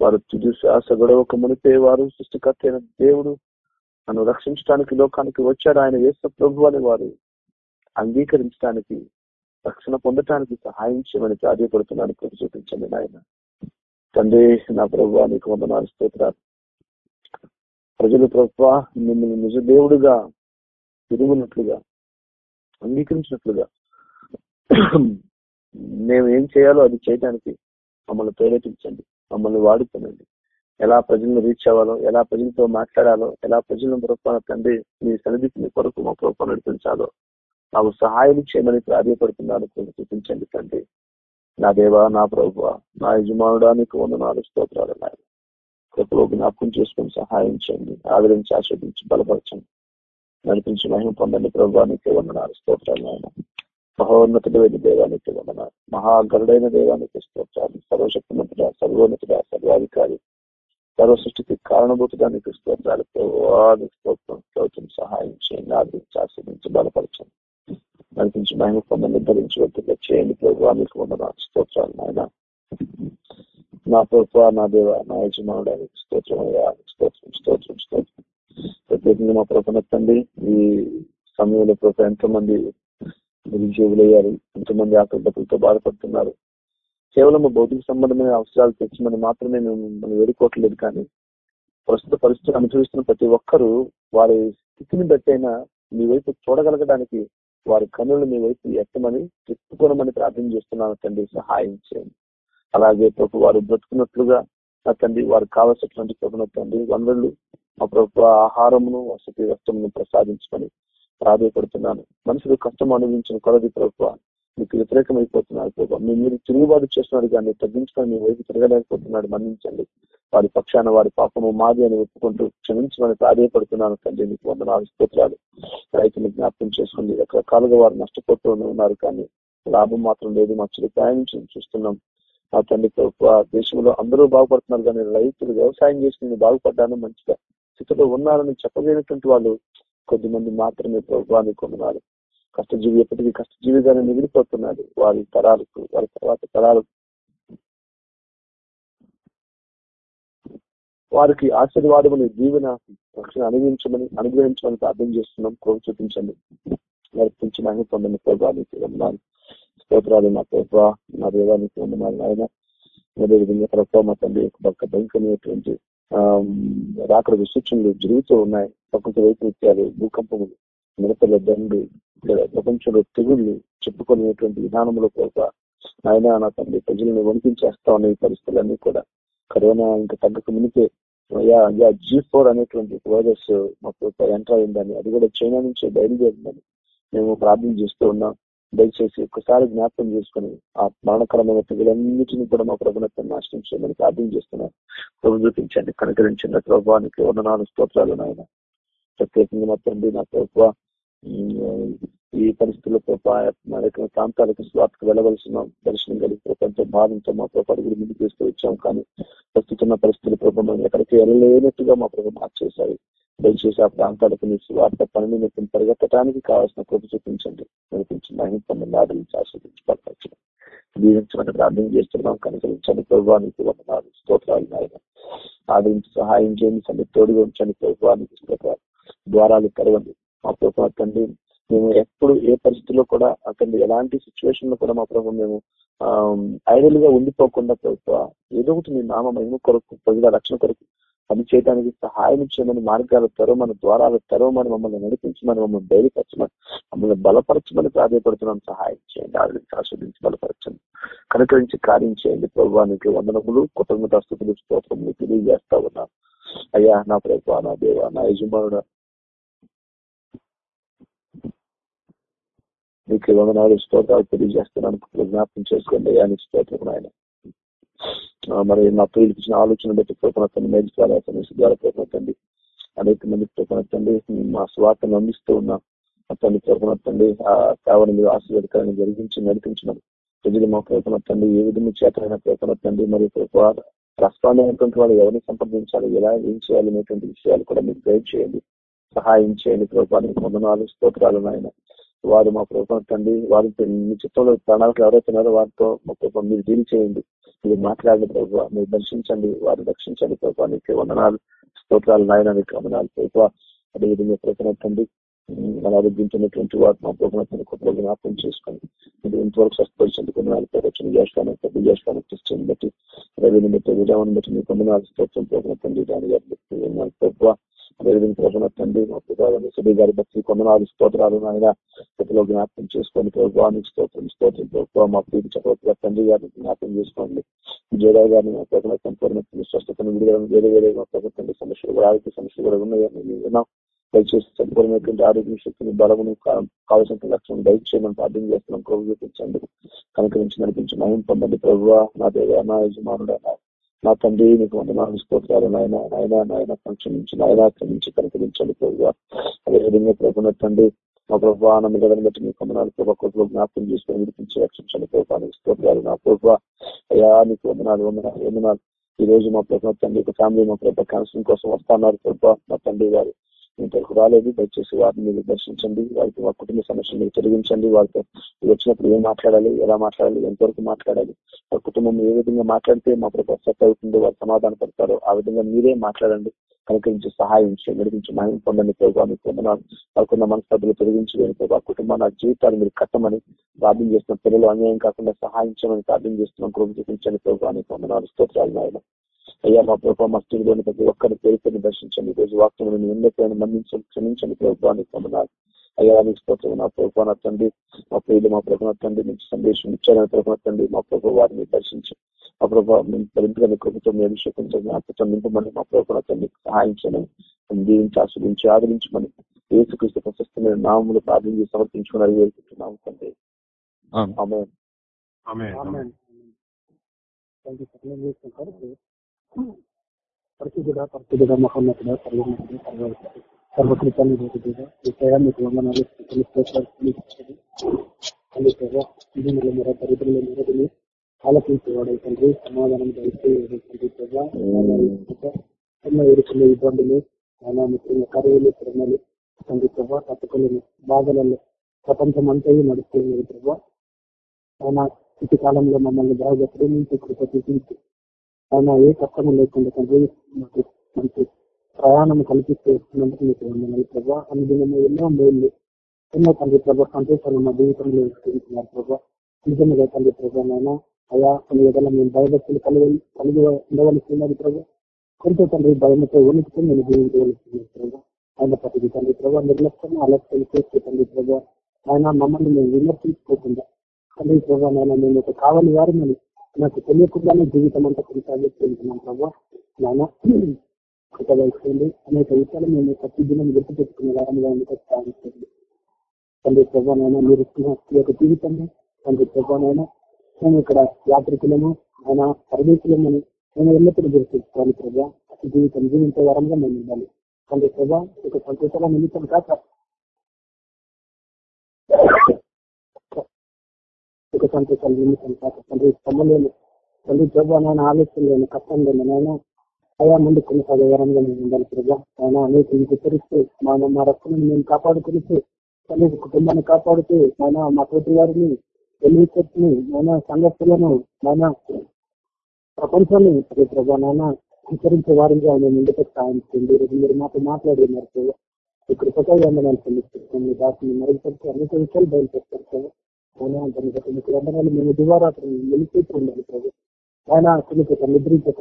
వారు తుది శ్వాస గొడవక మునిపే వారు సృష్టికర్త అయిన దేవుడు నన్ను రక్షించడానికి లోకానికి వచ్చాడు. ఆయన వేసిన ప్రభు అని వారు అంగీకరించడానికి రక్షణ పొందటానికి సహాయం చేయమని ప్రాధాయపడుతున్నాను కృప చూపించండి నాయన. తండ్రి నా ప్రభు నీకు వందనాలు స్తోత్రాలు. ప్రజలు ప్రభు మిమ్మల్ని నిజ దేవుడుగా తిరుగునట్లుగా అంగీకరించినట్లుగా మేము ఏం చేయాలో అది చేయడానికి మమ్మల్ని ప్రేరేపించండి మమ్మల్ని వాడుకోనండి. ఎలా ప్రజలను రీచ్ అవ్వాలో ఎలా ప్రజలతో మాట్లాడాలో ఎలా ప్రజలను ప్రభుత్వ తండ్రి మీ సన్నిధికి మీ కొరకు మా ప్రభుత్వం నడిపించాలో నాకు సహాయం చేయమని ప్రాధాయపడుతున్నాను కొన్ని చూపించండి తండ్రి. నా దేవా నా ప్రభు నా యజమానుడానికి వందనాలు స్తోత్రాలు నాయన. కృపలో జ్ఞాపకం చేసుకుని సహాయం చేయండి ఆదరించి ఆస్వాదించి బలపరచండి. నడిపించి మహిమ పొందండి ప్రభుత్వానికి వందనాలు స్తోత్రాలు నాయన. మహోన్నతుడైన దేవానికి వందనాలు. మహాగరుడైన దేవానికి స్తోత్రాలు. సర్వశక్తిమంతుడ సర్వోన్నతుడ సర్వాధికారి. సర్వ సృష్టికి కారణభూతుగా నీకు స్తోత్రాలు. ప్రభువానికి స్తోత్రం స్తోత్రం. సహాయం చేయండి ఆదరించి ఆస్వాదించి బలపరచండి. నడిపించి మహిమ పొందని ధరించి వర్తిగా చేయండి ప్రభు. మీకు వందనాలు. స్తోత్రాలు నాయన. నా ప్రభుత్వ నా దేవ నా యజమానుడానికి స్తోత్రం అయ్యా. స్తోత్రం స్తోత్రం స్తోత్రం. ప్రత్యేకంగా మా ప్రభుత్వండి ఈ సమయంలో ప్రభు ఎంతో మంది నిరుద్యోగులయ్యారు ఎంతమంది ఆకృతులతో బాధపడుతున్నారు. కేవలం భౌతిక సంబంధమైన అవసరాలు తెచ్చి మాత్రమే మేము మనం వేడుకోవట్లేదు కానీ ప్రస్తుత పరిస్థితులు అనుభవిస్తున్న ప్రతి ఒక్కరూ వారి స్థితిని బట్టి అయినా మీ వైపు చూడగలగడానికి వారి కన్నులు మీ వైపు ఎత్తమని తిప్పుకోనమని ప్రార్థన చేస్తున్నాను తండ్రి సహాయం చేయండి. అలాగే ప్రభు వారు బ్రతుకున్నట్లుగా నా తండ్రి వారికి కావలసినటువంటి ప్రభుత్వ తండ్రి వనరులు మా ప్రభుత్వ ఆహారమును వసతి వస్త్రమును ప్రసాదించమని ప్రాధాయపడుతున్నాను. మనుషులు కష్టం అనుభవించిన కొలది ప్రభుత్వ మీకు వ్యతిరేకమైపోతున్నారు ప్రభావ మీ మీరు తిరుగుబాటు చేస్తున్నారు కానీ తగ్గించుకొని మీ వైపు తిరగలేకపోతున్నాడు మన్నించండి. వారి పక్షాన వారి పాపము మాది అని ఒప్పుకుంటూ క్షమించమని ప్రాధాయపడుతున్నాను తండ్రి మీకు వందనాలు స్తోత్రాలు. రైతులు జ్ఞాపకం చేసుకుని రకరకాలుగా వారు నష్టపోతూ ఉన్నారు కానీ లాభం మాత్రం లేదు. మా చిరుపాయ నుంచి చూస్తున్నాం. ఆ తండ్రి దేశంలో అందరూ బాగుపడుతున్నారు కానీ రైతులు వ్యవసాయం చేసుకుని బాగుపడ్డాను మంచిగా స్థితిలో ఉన్నారని చెప్పలేనటువంటి వాళ్ళు కొద్దిమంది మాత్రమే ప్రభుత్వానికి ఉన్నారు కష్టజీవి ఎప్పటికీ కష్టజీవిగానే మిగిలిపోతున్నాడు వారి తరాలకు వారి తర్వాత తరాలకు. వారికి ఆశీర్వాదమని జీవన రక్షణ అనుభవించమని అనుగ్రహించమని ప్రార్థన చేస్తున్నాం. కోరు చూపించండి. నడిపించి మహిమ పొందని ప్రభావానికి వందనాలు. స్తోత్రాలు నా ప్రభావ నా దేవానికి వందనాలు ఆయన అదేవిధంగా ప్రభావ మా తండ్రి ఒక భయంకరమైనటువంటి రాకడ సూచనలు జరుగుతూ ఉన్నాయి. ప్రకృతి వైపరీత్యాలు భూకంపములు. మిడతల దండు ప్రపంచంలో తెగుళ్ళు చెప్పుకునేటువంటి విధానంలో ఒక ఆయన నా తండ్రి ప్రజలను వణికించేస్తా ఉన్న ఈ పరిస్థితులన్నీ కూడా. కరోనా ఇంకా తగ్గక మునిపే జీ ఫోర్ అనేటువంటి వైరస్ మాకు ఎంటర్ అయిందని అది కూడా చైనా నుంచి బయలుదేరిందని మేము ప్రార్థన చేస్తూ ఉన్నాం. దయచేసి ఒక్కసారి జ్ఞాపకం చేసుకుని ఆ మరణకరమైన తెగులన్నింటినీ కూడా మా ప్రభుత్వం నాశనం చేయమని ప్రార్థన చేస్తున్నాం. ప్రభు చూపించండి కనుకరించండి. ప్రభావానికి వందనాలు స్తోత్రాలు నాయన. ప్రత్యేకంగా మా తండ్రి నా ప్రభుత్వ ఈ పరిస్థితుల్లో మరొక ప్రాంతాలకు స్వార్థకు వెళ్ళవలసిన దర్శనం కలిగి ప్రపంచ భావంతో మా ప్రభావం కూడా ముందుకు తీసుకు వచ్చాం. కానీ ప్రస్తుతం పరిస్థితుల ప్రభావం ఎక్కడికి వెళ్ళలేనట్టుగా మా ప్రభు మార్చేశారు. దయచేసి ఆ ప్రాంతాలకు మీ స్వార్థ పనిని మీకు పరిగెత్తడానికి కావాల్సిన కృప చూపించండి. నడిపించి మహిళ పొందండి. ఆదరించి ఆస్వాదించి దీవించమని ప్రార్థన చేస్తున్నాం. కనుకరించండి ప్రభుత్వానికి వందనాలు స్తోత్రాలు నాయన. ఆదరించి సహాయం చేయండి. సన్ని తోడుగా ఉంచండి ప్రభుత్వానికి ద్వారాలు తెరవండి. మా ప్రభు తండ్రి మేము ఎప్పుడు ఏ పరిస్థితుల్లో కూడా అక్కడ ఎలాంటి సిచ్యువేషన్లో కూడా మా ప్రభు మేము ఐడల్గా ఉండిపోకుండా ప్రభుత్వ ఏదో ఒకటి మీ నామ మహిమ కొరకు ప్రజల రక్షణ కొరకు పని చేయడానికి సహాయం చేయమని మార్గాలు తెరవమని ద్వారాలు తెరవమని మమ్మల్ని నడిపించమని మమ్మల్ని ధైర్యపరచమని మమ్మల్ని బలపరచమని ప్రాధాయపడుతున్నాం. సహాయం చేయండి ఆదరించి ఆస్వాదించి బలపరచండి. కనుకరించి కార్యం చేయండి ప్రభుత్వానికి వందనములు కుటుంబ స్థుతులు స్తోత్రములు తెలియజేస్తా ఉన్నాం. అయ్యా నా ప్రభు నా దేవ నా యజమానుడు మీకు వందనాలు స్తోత్రాలు తెలియజేస్తున్నాను. జ్ఞాపకం చేసుకోండి. అయ్యా నీకు స్తోత్రం ఆయన మరి మా పిల్లలకి ఇచ్చిన ఆలోచన బట్టి కృపణతండి మేలు ద్వారా ద్వారా అనేక మంది ప్రపణతండి మా స్వార్థను అందిస్తూ ఉన్నాం అతన్ని ప్రపణతండి ఆ సేవను మీరు ఆశీర్వదకరంగా జరిగించి నడిపించడం ప్రజలు మా ప్రపణతండి ఏ విధంగా చేతనైన ప్రపణతండి మరియు రెస్పాండ్ అయినటువంటి వాళ్ళు ఎవరిని సంప్రదించాలి ఎలా ఏం చేయాలి అనేటువంటి విషయాలు కూడా మీరు గైడ్ చేయండి సహాయం చేయండి. ప్రభుత్వానికి వందనాలు స్తోత్రాలు నాయన. వారు మా ప్రభుత్వం తండ్రి వారి మీ చిత్రంలో ప్రాణాలకు ఎవరైతున్నారో వారితో మా ప్రభుత్వం మీరు డీల్ చేయండి. మీరు మాట్లాడండి ప్రభు మీరు దర్శించండి వారు రక్షించండి ప్రభావానికి వందనాలు స్తోత్రాలు నాయనానికి వందనాలు ప్రభావ. అదేవిధంగా ప్రభుత్వం తండ్రి మన ఆరోగ్యించినటువంటి వారు మా ప్రభుత్వం కొత్త జ్ఞాపకం చేసుకొని మీరు ఇంతవరకు స్వస్థపరిచేందుకు ప్రదక్షిణ చేస్తాను పెద్ద చేస్తాను క్రిస్టియన్ బట్టి రవిని బట్టి విజయాన్ని బట్టి మీ వందనాలు స్తోత్రం ప్రభుత్వం తండ్రి దాని ప్రభావ అదేవిధంగా పోషణ తండ్రి మా పితావారిని సుధీ గారి భక్తి కొందనాలు స్తోత్రాలు ఆయన ప్రతిలో జ్ఞాపకం చేసుకొని ప్రభుత్వానికి స్తోత్రం స్తోత్రం ప్రభుత్వ మా ప్రీతి చక్రవర్తి తండ్రి గారిని జ్ఞాపకం చేసుకోండి. జోదా గారిని మా ప్రభుత్వ సంపూర్ణ స్వస్థతను విడుదల వేరే వేరే మా ప్రభుత్వ సమస్యలు కూడా ఆరోగ్య సమస్యలు కూడా ఉన్నాయని విన్నాం. దయచేసి సంపూర్ణమైనటువంటి ఆరోగ్య శక్తిని బలమును కావలసిన లక్ష్యం దయచేయమని ప్రార్థన చేస్తున్నాం. ప్రభు చూపించండి. కనుకరించి నడిపించి మహిం పొందండి ప్రభు నా దేవ నా యజమానుడు నా నా తండ్రి నీకు వందనాలు స్తోత్రాలు నాయన నాయన నాయన ఫంక్షన్ నుంచి నాయన అక్కడి నుంచి కనుకరించండి ప్రభుగా అదేవిధంగా ప్రభు తండ్రి మా ప్రభావ ఆనంద బట్టి మీ కొందనాలు ప్రభావ కొట్లో జ్ఞాపకం చేసుకుని విడిపించి రక్షించండి ప్రభానికి స్తోత్రాలు నా ప్రభావ. అయ్యా నీకు వందనాలు వందనాలు వందనాలు. ఈ రోజు మా ప్రభు తండ్రి ఒక ఫ్యామిలీ మా ప్రభావ కౌన్సిలింగ్ కోసం వస్తున్నారు ప్రభావ మా తండ్రి గారు. ఇంతవరకు రాలేదు దయచేసి వారిని మీరు దర్శించండి వారికి మా కుటుంబ సమస్యలు మీరు తొలగించండి వారితో వచ్చినప్పుడు ఏం మాట్లాడాలి ఎలా మాట్లాడాలి ఎంతవరకు మాట్లాడాలి వారి కుటుంబం ఏ విధంగా మాట్లాడితే మా ప్రభుత్వం సెట్ అవుతుందో వారు సమాధాన పడతారో ఆ విధంగా మీరే మాట్లాడండి కనుకరించి సహాయం చేయండి నడిపించి మహిళ పొందండి ప్రభావ మీకు వందనాలు వారికున్న మనస్పర్ధలు తొలగించి వేయండి ప్రభావ కుటుంబాన్ని ఆ జీవితాలు మీరు కట్టమని ప్రార్థన చేస్తున్న. పిల్లలు అన్యాయం కాకుండా సహాయం చేయమని ప్రార్థన చేస్తున్నాం కృప చూపించండి ప్రభావ మీకు స్తోత్రాలు నాయన. అయ్యా మా ప్రభావ మా స్త్రీలోని ప్రతి ఒక్కరిని పేరుకొని దర్శించండి. ఈ రోజు వాక్యం ఎందుకైనా మన్నించండి క్షమించండి ప్రభుత్వానికి వందనాలు. అయ్యా మీకు స్తోత్రం నా ప్రభుత్వ నా తండ్రి మా ప్రియులు మా ప్రభుత్వ తండ్రి మీకు సందేశం ఇచ్చారని ప్రభుత్వ తండ్రి మా ప్రభు వారిని దర్శించి. మా ప్రభావ మరింతగా మీ కృపతో మీ అభిషేకించండి జ్ఞాపకం నింపమని మా ప్రభుత్వ తండ్రి సహాయం చేయమని దీవించి ఆస్వాదించి ఆదరించమని ఏసుక్రీస్తు ప్రశస్తమైన నామములు ప్రార్థన చేసి సమర్పించుకున్నారు వేడుకుంటున్నాము తండ్రి. ఆమెన్. ఆమె పరిశుద్ధుడ పరిశుద్ధుడ మహోన్నతుడ సార్. నేను చేస్తాను సార్. పరిశుద్ధుడా పరిశుద్ధుడా సర్వకృతాన్ని జరుగుతుందా వందనాలు స్థితులు స్తోత్రాలు చెల్లించుకొని తల్లి ప్రభా దరిద్రుల తండ్రి సమాధానం దయచేయడు ఎరుకులు ఇబ్బందులు నానా ముఖ్యంగా కరువులు శ్రమలు తండ్రి ప్రభా బాధలలో ప్రపంచం అంతా నడుస్తుంది ప్రభావ నానా ఇటు కాలంలో మమ్మల్ని బాగా ప్రేమించి కృప చూపించి ఆయన ఏ కష్టము లేకుండా తండ్రి మాకు మంచి ప్రయాణం కల్పిస్తూ వస్తున్నందుకు మీకు వందనాలు ప్రభా. అనుదినము ఎన్నో మేళ్ళు ఎన్నో తండ్రి ప్రభా సంతోషాలు మా జీవితంలో చూపించినారు ప్రభా. నిజంగా తండ్రి ప్రభా నాయన అయా కొన్ని విధాలు మేము భయభక్తులు కలిగి కలిగి ఉండవలసి ఉన్నది ప్రభా. కొంత తండ్రి భయంతో ఉనికితో నేను జీవించవలసి ఉన్నది ప్రభా. ఆయన ప్రతి తండ్రి ప్రభా నిర్లక్ష్యం అలక్ష్యం చేస్తే తండ్రి ప్రభా ఆయన మమ్మల్ని మేము విమర్శించుకోకుండా తండ్రి ప్రభా నాయన మేము ఒక కావాలి వారిని నాకు తెలియకుండానే జీవితం అంతా కొనసాగిస్తున్నాం ప్రభా. నాయన కృత వయసుంది అనేక విషయాలు మేము ప్రతిదినం గుర్తు పెట్టుకునే వారంగా ఉండటం సాధిస్తుంది తండ్రి ప్రభా మీరు ఇస్తున్న ఈ యొక్క జీవితంలో తండ్రి ప్రభా నాయన మేము ఇక్కడ యాత్రికులము ఆయన పరదేశులమని నేను ఎల్లప్పుడూ గుర్తించుకోవాలి ప్రభా. ప్రతి జీవితం జీవించే వారంగా మేము ఉండాలి. తండ్రి ప్రభా ఒక సంతోషాల నిమిత్తం కాక సుఖ సంతోషాలు నిమిత్తం కాక తండ్రి పొమ్మలేను తండ్రి ప్రభా నాయన ఆలోచన లేని కష్టం లేని నాయన అయా ముందు కొనసాగే వరంగా మేము ఉండాలి ప్రభా. ఆయన అనేక హెచ్చరిస్తూ మన మా రక్షణను మేము కాపాడుకుంటూ తండ్రి కుటుంబాన్ని కాపాడుతూ ఆయన మా తోటి వారిని తెలివితని ఆయన సంఘస్థులను ఆయన ప్రపంచాన్ని ప్రభా నాయన హెచ్చరించే వారిగా మేము ముందుకు సాయం ఈరోజు మీరు మాతో మాట్లాడినారు ప్రభావ ఈ కృపతో వందనాలు చెల్లిస్తున్నాం మీ దాసుని మరుగుపరిచి అనేక విషయాలు బయలుపెడతారు ప్రభా ఆయన దాని మీకు వందనాలు మేము దివారాత్రి వెలిపిస్తూ ఉండాలి ప్రభు ఆయన కులిపక నిద్రించక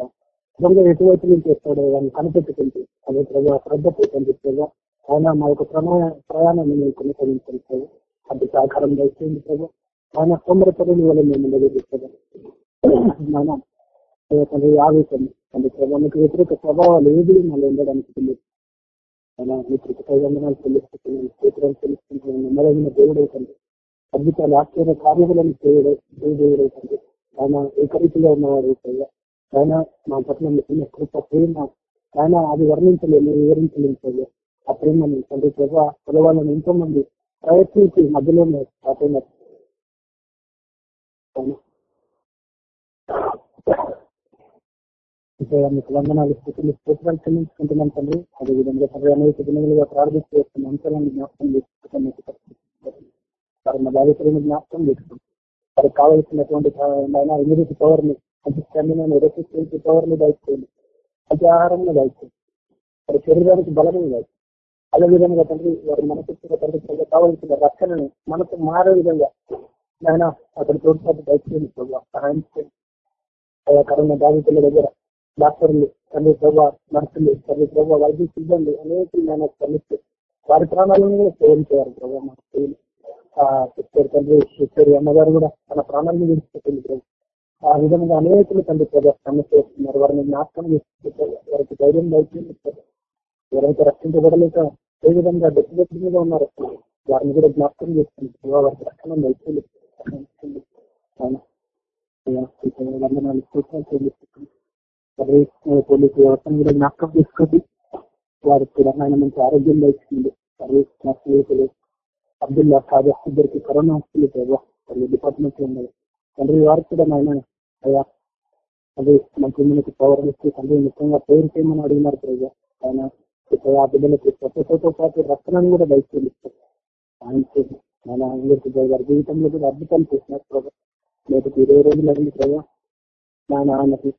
దొంగ ఎటువైపు నుంచి వస్తాడో దాన్ని కనిపెట్టుకుంటే అదే ప్రభు ఆ శ్రద్ధ పోతుంది ప్రభు ఆయన మా యొక్క ప్రణయ ప్రయాణాన్ని మేము కొనసాగించాలి ప్రభు అది సహకారం దయచేయండి ప్రభు ఆయన తొందరపడిన వల్ల మేము నిలబెట్టుకోవాలి ఆయన అయ్యా ఆవేశం అంటే ప్రభు మీకు వ్యతిరేక స్వభావాలు ఏది మళ్ళీ ఉండడానికి తెలియదు ఆయన మీ కృతజ్ఞ వందనాలు చెల్లిస్తున్నాను స్తోత్రాలు నమ్మదగిన దేవుడు అవుతుంది అద్భుతాలు ఆశ్చర్య కార్యములను చేయడం దేవుడు తండ్రి ఆయన ఏకరీతిగా ఉన్నవాడు ఆయన మా పట్ల మీకున్న కృప ప్రేమ ఆయన అది వర్ణించలేము వివరించలేము అయ్యా ఆ ప్రేమని తండ్రి ప్రభా పిలవాలని ఎంతో మంది ప్రయత్నించి మధ్యలోనే కాకుండా మీకు వందనాలు స్థితిని స్తోత్రాలు చెల్లించుకుంటున్నాం తండ్రి. అదేవిధంగా తండ్రి అనేక దినములుగా ప్రార్థిస్తూ వస్తున్న అంశాలను జ్ఞాపకం చేసుకుంటున్నాం వారి మా బాధితులను జ్ఞాపకం చేసుకుంటాం వారికి కావలసినటువంటి ఇమ్యూనిటీ పవర్ని మంచి స్టామినా రెసిస్టెన్సీ పవర్ని దాయిస్తుంది మంచి ఆహారంలో వారి శరీరానికి బలమైన దాయి అదే విధంగా తండ్రి వారి మనసు తండ్రి కావలసిన రక్షణని మనసు మారే విధంగా ఆయన అక్కడ తోడుపాటు దయచేయండి ప్రభావ సహాయం చేయండి. కరోనా బాధితుల దగ్గర డాక్టర్లు తండ్రి ప్రభా నర్సులు తండ్రి ప్రభా వైద్య సిబ్బంది అనేక నేను కలిసి వారి ప్రాణాలను కూడా సేవించారు ప్రభావ మా స్త్రీలు తండ్రి సిస్టర్ అమ్మగారు కూడా తన ప్రాణాలను విడిచిపెట్టింది. ఆ విధంగా అనేకులు తండ్రి ప్రభా సమస్య చేస్తున్నారు. వారిని జ్ఞాపకం చేసుకుంటారు వారికి ధైర్యం దయచేస్తారు ఎవరైతే రక్షించబడలేక ఏ విధంగా డెప్యులేషన్ మీద ఉన్నారు వారిని కూడా జ్ఞాపకం చేస్తుంది వారికి రక్షణ దయచేయండి వందనాలు స్తోత్రాలు చెల్లిస్తున్నాను. పోలీసు వ్యవస్థను కూడా జ్ఞాపకం చేసుకోండి వారికి కూడా ఆయన మంచి ఆరోగ్యం దయచేయండి సర్వీ స్నేహితులు అబ్దుల్లా ఖాజా ఇద్దరికి కరోనా వస్తుంది ప్రభావ డిపార్ట్మెంట్లో ఉన్నారు. తండ్రి వారు కూడా నాయన అయ్యా అది మంచి మనకి పవర్ ఇస్తే తండ్రి ముఖ్యంగా పేరు చేయమని అడిగినారు ప్రభావ ఆయన ఆ బిడ్డలకి స్వచ్ఛతతో పాటు రక్షణను కూడా దయచేయండి ఆయన చేసి ఆయన అందరికీ గారి. జీవితంలో కూడా అద్భుతాలు చేసినారు ప్రభావ నేటికి ఇరవై రోజులు అయింది ప్రభా. ఆయన ఆయనకి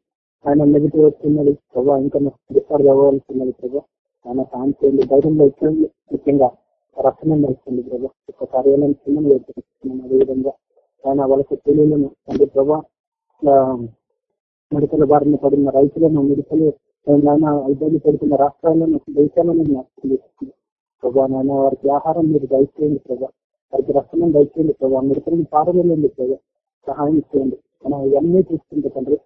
ఆయన నెగిటివ్ వస్తున్నది ప్రభావ ఇంకా డిశ్చార్జ్ అవ్వాల్సిన్నది ప్రభావ ఆయన సాయం చేయండి ధైర్యం ఇచ్చింది ముఖ్యంగా రక్షణ నడుస్తుంది ప్రభావ ఒక కార్యాలయం చిన్న వేడుకుంటున్నాం అదేవిధంగా ఆయన వాళ్ళకి తెలియలను తండ్రి ప్రభావ మెడికల్ బారిన పడిన రైతులను మెడికల్ ఆయన ఇబ్బంది పడుతున్న రాష్ట్రాలను దేశాలను జ్ఞాపకం చేస్తుంది. ప్రభా నాయన వారికి ఆహారం మీరు దయచేయండి ప్రభా. వారికి రక్షణ దయచేయండి ప్రభా. మెడికల్ పారవేయండి ప్రభా. సహాయం చేయండి. మనం ఇవన్నీ చూస్తుంటే తండ్రి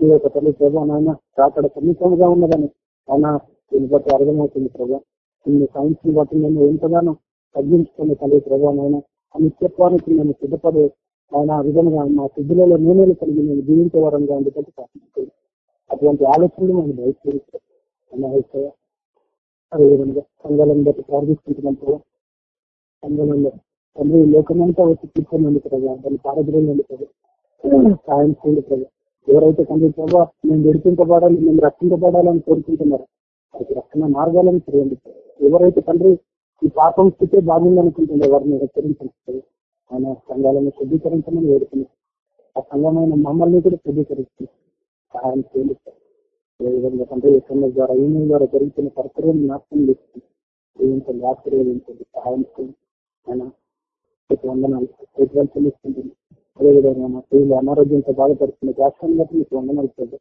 ఈ యొక్క తల్లి ప్రభా నాయన రాకడ సమీపంగా ఉన్నదని ఆయన దీన్ని బట్టి అర్థమవుతుంది ప్రభా. ఇన్ని సైన్స్ బట్టి నేను ఎంతగానో తగ్గించుకునే తల్లి ప్రభా నాయన ఆ నిత్యత్వానికి మేము సిద్ధపడే ఆయన ఆ విధంగా మా సిద్ధులలో నూనెలు కలిగి నేను జీవించే వరంగా ప్రార్థించాను అటువంటి ఆలోచనలు మేము దయచేసి అదేవిధంగా సంఘాలను బట్టి ప్రార్థిస్తుంటున్నాం ప్రభావ సంఘాలలో తండ్రి లోకమంతా వచ్చి తీసుకుని ప్రభావ దాన్ని పారద్రోలండి ప్రభావ సాయం చేయండి ప్రభావ ఎవరైతే తండ్రి ప్రభావ మేము విడిపించబడాలి మేము రక్షించబడాలని కోరుకుంటున్నారో అది రక్షణ మార్గాలను చేయండి ఎవరైతే తండ్రి ఈ పాపం స్థితే బాగుందనుకుంటుందో వారిని హెచ్చరించండి ఆయన సంఘాలను శుద్ధీకరించమని వేడుకున్నాం ఆ సంఘమైన మమ్మల్ని కూడా శుద్ధీకరిస్తుంది సహాయం చేయండి. ఏ విధంగా తండ్రి ఎస్ఎంఎస్ ద్వారా ఈమెయిల్ ద్వారా జరుగుతున్న పరికరం నాశనం చేస్తుంది జీవించండి ఆశీర్వదించండి సహాయం చేయండి. ఆయన వందనాలు స్తోత్రాలు చెల్లిస్తుంటుంది అదేవిధంగా మా స్త్రీలు అనారోగ్యంతో బాధపడుతున్న జాస్యం బట్టి మీకు వందనాలు ప్రభావ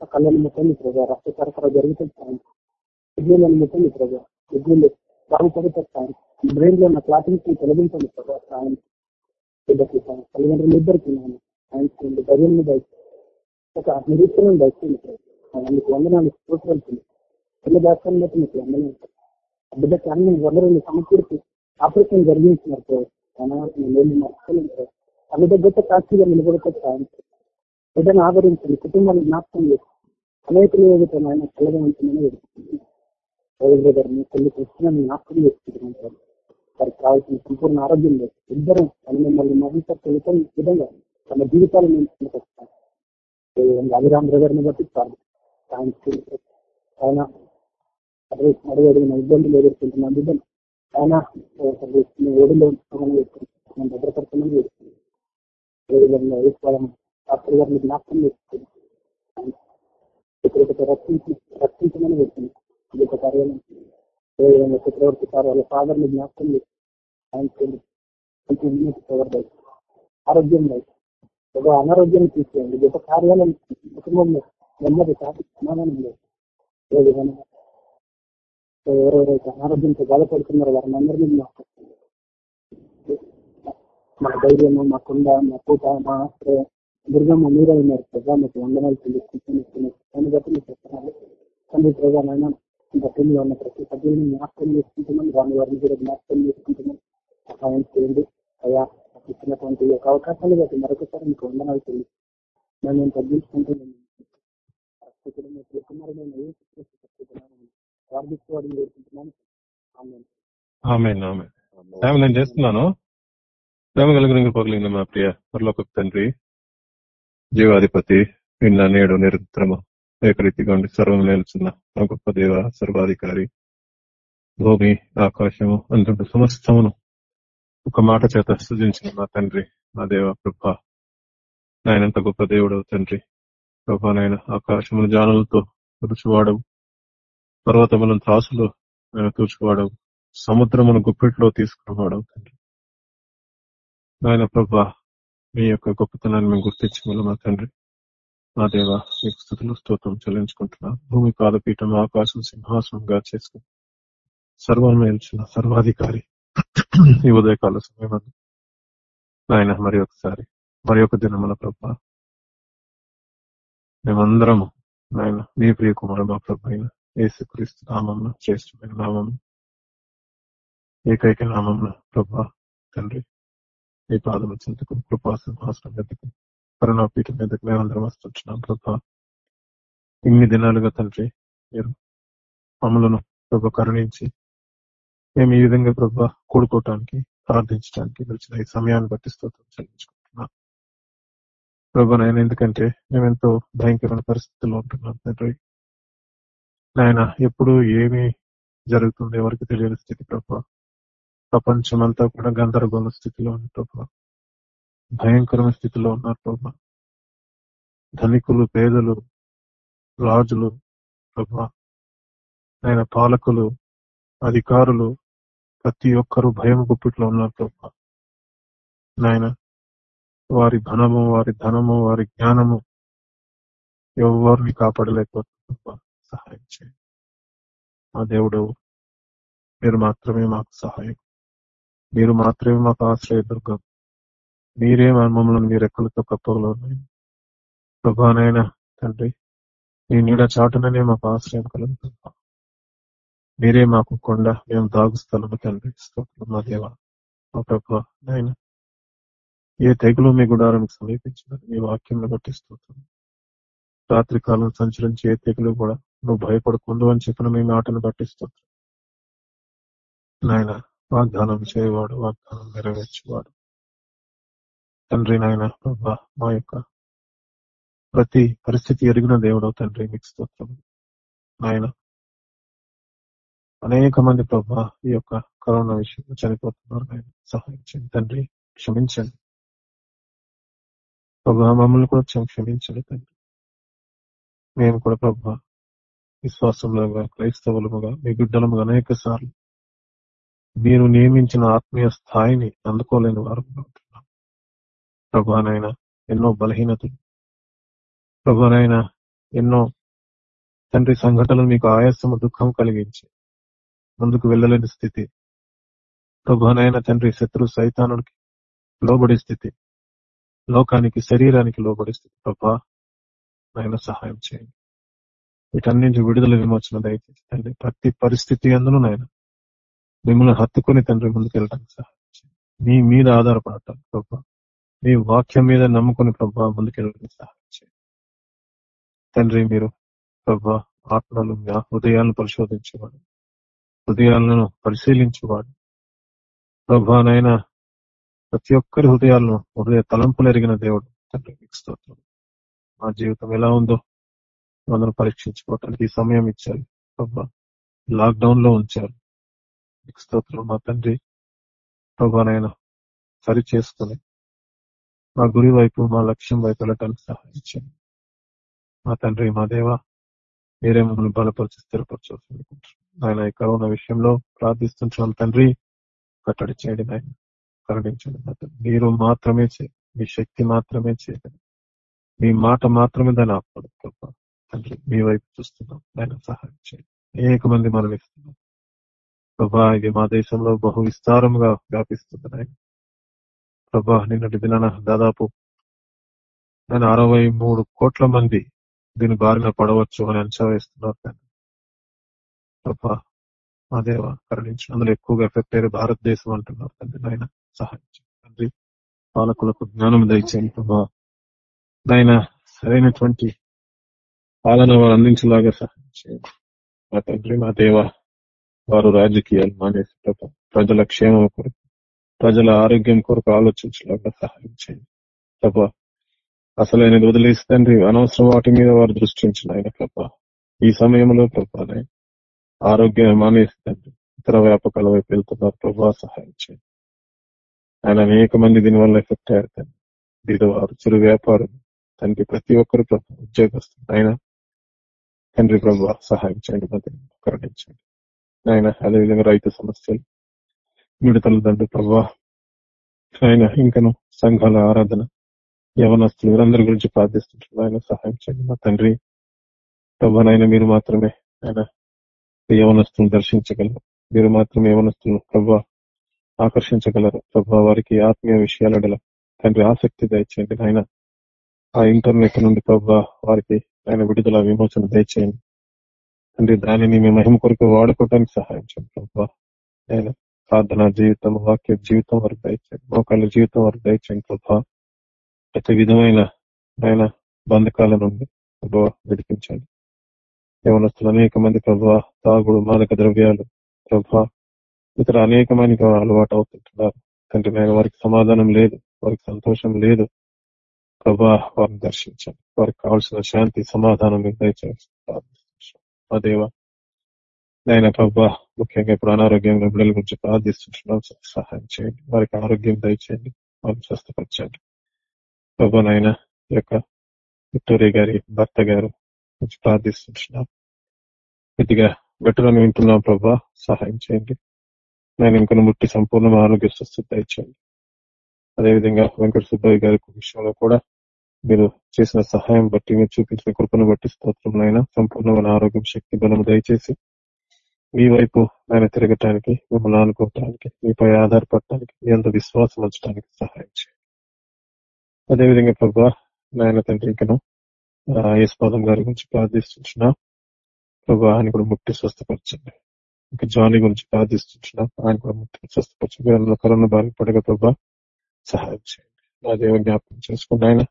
ఆ కళ్ళని ముట్టండి ప్రభావ రక్త సరఫరా జరుగుతుంది సాయం కిడ్నీలను ముట్టండి ప్రభావ కిడ్నీలు బాగుపడితే సాయం బ్రెయిన్లో ఉన్న క్లాటింగ్స్ తొలగించండి ప్రభావ సాయం తల్లిదండ్రులు ఇద్దరికి నాయన సాయం ధైర్యం ఒక నిరీక్షణ దయచేయండి మీకు వందనాలు స్తోత్రాలు చెల్లి పిల్ల దాస్తాన్ని బట్టి మీకు వందనాలు ఆ బిడ్డకి అన్ని వనరులు సమకూర్చి ఆపరేషన్ జరిగించినారు ప్రభావ అనారోగ్యం నేను మర్చిపోలేను ఆ బిడ్డ గొప్ప సాక్షిగా నిలబడితే సాయం బిడ్డను ఆదరించండి. కుటుంబాన్ని జ్ఞాపకం చేసి అనేకలు ఏదైతే ఆయన చల్లగా ఉంటుందని వేడుకుంటున్నాను గారిని కొన్ని కృష్ణని జ్ఞాపకం చేసుకుంటున్నాను సార్ వారికి కావాల్సిన సంపూర్ణ ఆరోగ్యం లేదు. ఇద్దరు తన మిమ్మల్ని మహిళ విధంగా తమ జీవితాలను ఎంచుకుంటారు అభిరామ్ బ్రదర్ని బట్టి చాలు ఆయన అదే అడుగు అడిగిన ఇబ్బందులు ఎదుర్కొంటున్న బిడ్డలు ఆయన ఓడిలో ఉంచుకోమని వేడుకుంటున్నాను భద్రపరచమని వేడుకుంటున్నాను అదేవిధంగా వేసుకోవాలని డాక్టర్ గారిని జ్ఞాపకం చేసుకుంటున్నాను ఇక్కడ రక్షించి రక్షించమని వేడుకుంటున్నాను ఇది ఒక కార్యాలయం అదేవిధంగా చక్రవర్తి సార్ వాళ్ళ ఫాదర్ని జ్ఞాపకం చేసి చేయండి కొంచెం ఆరోగ్యం దయచేయండి. ఒక అనారోగ్యాన్ని తీసుకోండి గొప్ప కార్యాలయం కుటుంబంలో నెమ్మది శాంతి సమాధానం లేదు ఏ విధంగా ఎవరెవరైతే అనారోగ్యంతో బాధపడుతున్నారో వారిని అందరినీ జ్ఞాపకం మా ధైర్యము మా కుండ మా పూట మా ఆశ్రయం దుర్గమ్మ మీరే ఉన్నారు ప్రజా మీకు వందనాలు తెలుసుకుంటున్నాను దాన్ని బట్టి మీకు చెప్తున్నాను తండ్రి ప్రజానైనా ఇంకా గతంలో ఉన్న ప్రతి సభ్యులను జ్ఞాపకం చేసుకుంటున్నాం. రాని వారిని కూడా జ్ఞాపకం చేసుకుంటున్నాం. సహాయం చేయండి. అయ్యా నాకు ఇచ్చినటువంటి ఈ యొక్క అవకాశాలు కాబట్టి మరొకసారి మీకు వందనాలు చెల్లి మేము నేను తగ్గించుకుంటున్నాను ప్రస్తుతం మీకు కుమారుడైన యేసు క్రీస్తు చెప్తున్నాను ప్రార్థించుకోవడం వేడుకుంటున్నాను నేను చేస్తున్నాను. ప్రేమ కలిగిన పగలిగిన మా ప్రియ పరలోక తండ్రి జీవాధిపతి నిన్న నేడు నిరంతరము. ఏకరీతిగా ఉండి సర్వం లేలుచున్న గొప్ప దేవ సర్వాధికారి భూమి ఆకాశము అందుంటు సమస్తమును ఒక మాట చేత సృజించిన మా తండ్రి మా దేవ ప్రభ నాయనంత గొప్ప దేవుడు తండ్రి ప్రభా నాయన ఆకాశమును జానులతో తుడుచువాడవు పర్వతములను త్రాసులో ఆయన తూచుకువాడవు సముద్రమును గుప్పిట్లో తీసుకున్నవాడవు తండ్రి నాయన ప్రభా మీ యొక్క గొప్పతనాన్ని మేము గుర్తించగలం మా తండ్రి మా దేవ నీకు స్థుతులు స్తోత్రం చెల్లించుకుంటున్నా. భూమి పాదపీఠం ఆకాశం సింహాసనంగా చేసుకుని సర్వమేల్చిన సర్వాధికారి ఈ ఉదయకాల సమయం నాయన మరి ఒకసారి మరి ఒక దినముల ప్రభ. మేమందరము నాయన మీ ప్రియ కుమారు మా ప్రభు అయిన యేసుక్రీస్తు నామం శ్రేష్టమైన నామం ఏకైక నామం ప్రభా తండ్రి మీ పాదం చింతకు కృపా సింహాసనం కరోనా కరుణాపీఠం మీదకి మేమందరం వస్తున్నాం ప్రభా. ఇన్ని దినాలుగా తండ్రి మీరు మమ్మలను ప్రభు కరుణించి మేము ఈ విధంగా ప్రభా కూడుకోవటానికి ప్రార్థించడానికి వచ్చిన ఈ సమయాన్ని బట్టి స్తోత్రం చెల్లించుకుంటున్నాం. ప్రభు నాయన ఎందుకంటే మేము ఎంతో భయంకరమైన పరిస్థితుల్లో ఉంటున్నాం తండ్రి. నాయన ఎప్పుడు ఏమి జరుగుతుంది ఎవరికి తెలియని స్థితి ప్రభా. ప్రపంచమంతా కూడా గందరగోళ స్థితిలో ఉంది ప్రభా. భయంకరమైన స్థితిలో ఉన్నారు ప్రభా. ధనికులు పేదలు రాజులు ప్రభా. ఆయన పాలకులు అధికారులు ప్రతి ఒక్కరూ భయం గుప్పిట్లో ఉన్నారు ప్రభా. నాయన వారి ధనము వారి ధనము వారి జ్ఞానము ఎవరిని కాపాడలేకపోతుంది సహాయం చేయండి. మా దేవుడు మీరు మాత్రమే మాకు సహాయం. మీరు మాత్రమే మాకు ఆశ్రయ దుర్గం మీరే మా మమ్మల్ని మీ రెక్కలతో కప్పగలో ఉన్నాయి. ప్రభానైనా తండ్రి మీ నీడ చాటుననే మాకు ఆశ్రయం కలుగుతుంది? మీరే మాకు కొండ మేము దాగు తండ్రి. స్తోత్రం మా దేవ మా ప్రభా నాయన. ఏ తెగులు మీ గుడారానికి సమీపించినారు మీ వాక్యంలో బట్టి స్తోత్రం. రాత్రి కాలం సంచరించి ఏ తెగులు కూడా నువ్వు భయపడకుండు అని చెప్పిన మీ మాటను బట్టి స్తోత్రం. నాయన వాగ్దానం చేయవాడు వాగ్దానం నెరవేర్చేవాడు. తండ్రి నాయన ప్రభా మా యొక్క ప్రతి పరిస్థితి ఎరిగిన దేవుడు తండ్రి మీకు స్తోత్రం నాయన అనేక మంది ప్రభా ఈ యొక్క కరోనా విషయంలో చనిపోతున్నారు ఆయన సహాయం తండ్రి క్షమించండి. ప్రభా మమ్మల్ని కూడా క్షమించండి తండ్రి. మేము కూడా ప్రభా విశ్వాసములుగా క్రైస్తవులముగా మీ బిడ్డలముగా అనేక సార్లు మీరు నియమించిన ఆత్మీయ స్థాయిని అందుకోలేని వారు ప్రభానైనా ఎన్నో బలహీనతలు ప్రభానైనా ఎన్నో తండ్రి సంఘటనలు మీకు ఆయాసము దుఃఖం కలిగించి ముందుకు వెళ్ళలేని స్థితి. ప్రభానైనా తండ్రి శత్రు సైతానుడికి లోబడి స్థితి. లోకానికి శరీరానికి లోబడి స్థితి. ప్రభా నాయన సహాయం చేయండి. వీటన్నింటి విడుదల విమోచన దయచేసి తండ్రి ప్రతి పరిస్థితి అందును నాయన మిమ్మల్ని హత్తుకుని తండ్రి ముందుకు వెళ్ళడానికి సహాయం చేయండి. మీ మీద ఆధారపడటం ప్రభా మీ వాక్యం మీద నమ్ముకుని ప్రభా ముందుకెళ్ళడానికి సహాయం తండ్రి మీరు ప్రభా ఆత్మలు హృదయాలను పరిశోధించేవాడు. హృదయాలను పరిశీలించేవాడు. ప్రభానైనా ప్రతి ఒక్కరి హృదయాలను హృదయ తలంపులు ఎరిగిన దేవుడు తండ్రి మీకు స్తోత్రం. మా జీవితం ఎలా ఉందో మనల్ని పరీక్షించుకోవటానికి సమయం ఇచ్చారు. ప్రభా లాక్డౌన్లో ఉంచారు. మీకు స్తోత్రం మా తండ్రి. ప్రభానైనా సరి చేసుకుని మా గురి వైపు మా లక్ష్యం వైపు వెళ్ళటానికి సహాయం మా తండ్రి మా దేవ మీరే మమ్మల్ని బలపరిచి స్థిరపరచాల్సింది ఆయన ఈ కరోనా విషయంలో ప్రార్థిస్తుంటున్నాం. తండ్రి కట్టడి చేయండి నాయన కరుణించండి మీరు మాత్రమే చేయండి. మీ శక్తి మాత్రమే చేయండి. మీ మాట మాత్రమే దాన్ని ఆపదు గొప్ప తండ్రి మీ వైపు చూస్తున్నాం. ఆయన సహాయం చేయండి. అనేక మంది మరణిస్తున్నాం ప్రభా ఇది మా దేశంలో బహు విస్తారంగా వ్యాపిస్తుంది నాయన. ప్రభా నిన్నటి దినాన దాదాపు నేను అరవై మూడు కోట్ల మంది దీని బారిన పడవచ్చు అని అంచనా వేస్తున్నారు తండ్రి ప్రభా మా దేవ కరుణించిన అందులో ఎక్కువగా ఎఫెక్ట్ అయ్యారు భారతదేశం అంటున్నారు తండ్రి నాయన సహాయం తండ్రి. పాలకులకు జ్ఞానం దయచేయండి ప్రభా. నాయన సరైనటువంటి పాలన వారు అందించేలాగా సహాయం చేయండి. మా తండ్రి మా దేవ వారు రాజకీయాలు మానేసి ప్రభా ప్రజల క్షేమం కొరకు ప్రజల ఆరోగ్యం కొరకు ఆలోచించేలాగా సహాయం చేయండి. ప్రభా అసలు ఆయన తండ్రి అనవసరం వాటి మీద వారు దృష్టించిన ఆయన ప్రభా. ఈ సమయంలో ప్రభా ఆరోగ్యం మానేస్తండి ఇతర వ్యాపకాల వైపు వెళ్తున్నారు. ప్రభా సహాయం చేయండి. ఆయన అనేక మంది దీనివల్ల ఎఫెక్ట్ అయ్యారు తండ్రి. బీదవారు చిరు వ్యాపారులు తండ్రి ప్రతి ఒక్కరు ప్రభా ఉద్యోగస్తులు. ఆయన తండ్రి ప్రభా సహాయం చేయండి మధ్య కరుణించండి. ఆయన అదేవిధంగా రైతు సమస్యలు విడతల దండు ప్రభా. ఆయన ఇంకను సంఘాల ఆరాధన యవనస్తులు వీరందరి గురించి ప్రార్థిస్తుంటున్నాం. ఆయన సహాయం చేయండి మా తండ్రి. ప్రభానైనా మీరు మాత్రమే ఆయన యవనస్తులను దర్శించగలరు. మీరు మాత్రమే యవనస్తులను ప్రభా ఆకర్షించగలరు. ప్రభా వారికి ఆత్మీయ విషయాల తండ్రి ఆసక్తి దయచేయండి ఆయన ఆ ఇంటర్నెట్ నుండి ప్రభా వారికి ఆయన విడుదల విమోచన దయచేయండి. తండ్రి దానిని మేము మహిమ కొరకు వాడుకోవడానికి సహాయం చేయండి ప్రభా. ఆయన ప్రార్థన జీవితం వాక్య జీవితం వరకు దయచేయండి మోకాళ్ళ జీవితం వరకు దయచేయండి ప్రభా ప్రతి విధమైన ఆయన బంధకాల నుండి ప్రభావ విడిపించండి. యవనస్తులు అనేక మంది ప్రభా తాగుడు మాదక ద్రవ్యాలు ప్రభా ఇతర అనేకమైన అలవాటు అవుతుంటున్నారు. తండ్రి నేను వారికి సమాధానం లేదు వారికి సంతోషం లేదు. ప్రభా వారిని దర్శించండి. వారికి కావాల్సిన శాంతి సమాధానం మీరు ప్రార్థిస్తున్నాం మా దేవ నాయన ప్రభా ముఖ్యంగా ఇప్పుడు అనారోగ్యం బిడ్డల గురించి ప్రార్థిస్తున్నాం సహాయం చేయండి. వారికి ఆరోగ్యం దయచేయండి. వారిని స్వస్థపరచండి. ప్రభా నాయన ఈ యొక్క విక్టోరియా గారి భర్త గారు గురించి ప్రార్థిస్తున్నాం కొద్దిగా బెటర్ అని వింటున్నాం ప్రభా. సహాయం చేయండి. నేను ఇంకొన ముట్టి సంపూర్ణ ఆరోగ్య స్వస్థత దయచేయండి. అదేవిధంగా వెంకట సుబ్బయ్య గారి విషయంలో కూడా మీరు చేసిన సహాయం బట్టి మీరు చూపించిన కృపను బట్టి స్తోత్రం అయినా సంపూర్ణమైన ఆరోగ్యం శక్తి బలం దయచేసి మీ వైపు ఆయన తిరగటానికి మిమ్మల్ని అనుకోవటానికి మీపై ఆధారపడటానికి మీ అంత విశ్వాసం ఉంచడానికి సహాయం చేయండి. అదేవిధంగా ప్రభా నాయన తండ్రి ఇంకను యేసుపాదం గారి గురించి ప్రార్థిస్తున్నా ప్రభా ఆయన కూడా ముట్టి స్వస్థపరచండి. ఇంకా జానీ గురించి ప్రార్థిస్తున్నా ఆయన కూడా ముట్టి స్వస్థపరచండి. కరోనా బారిన పడగ ప్రభా సహాయం చేయండి. నా దేవ జ్ఞాపకం చేసుకోండి ఆయన.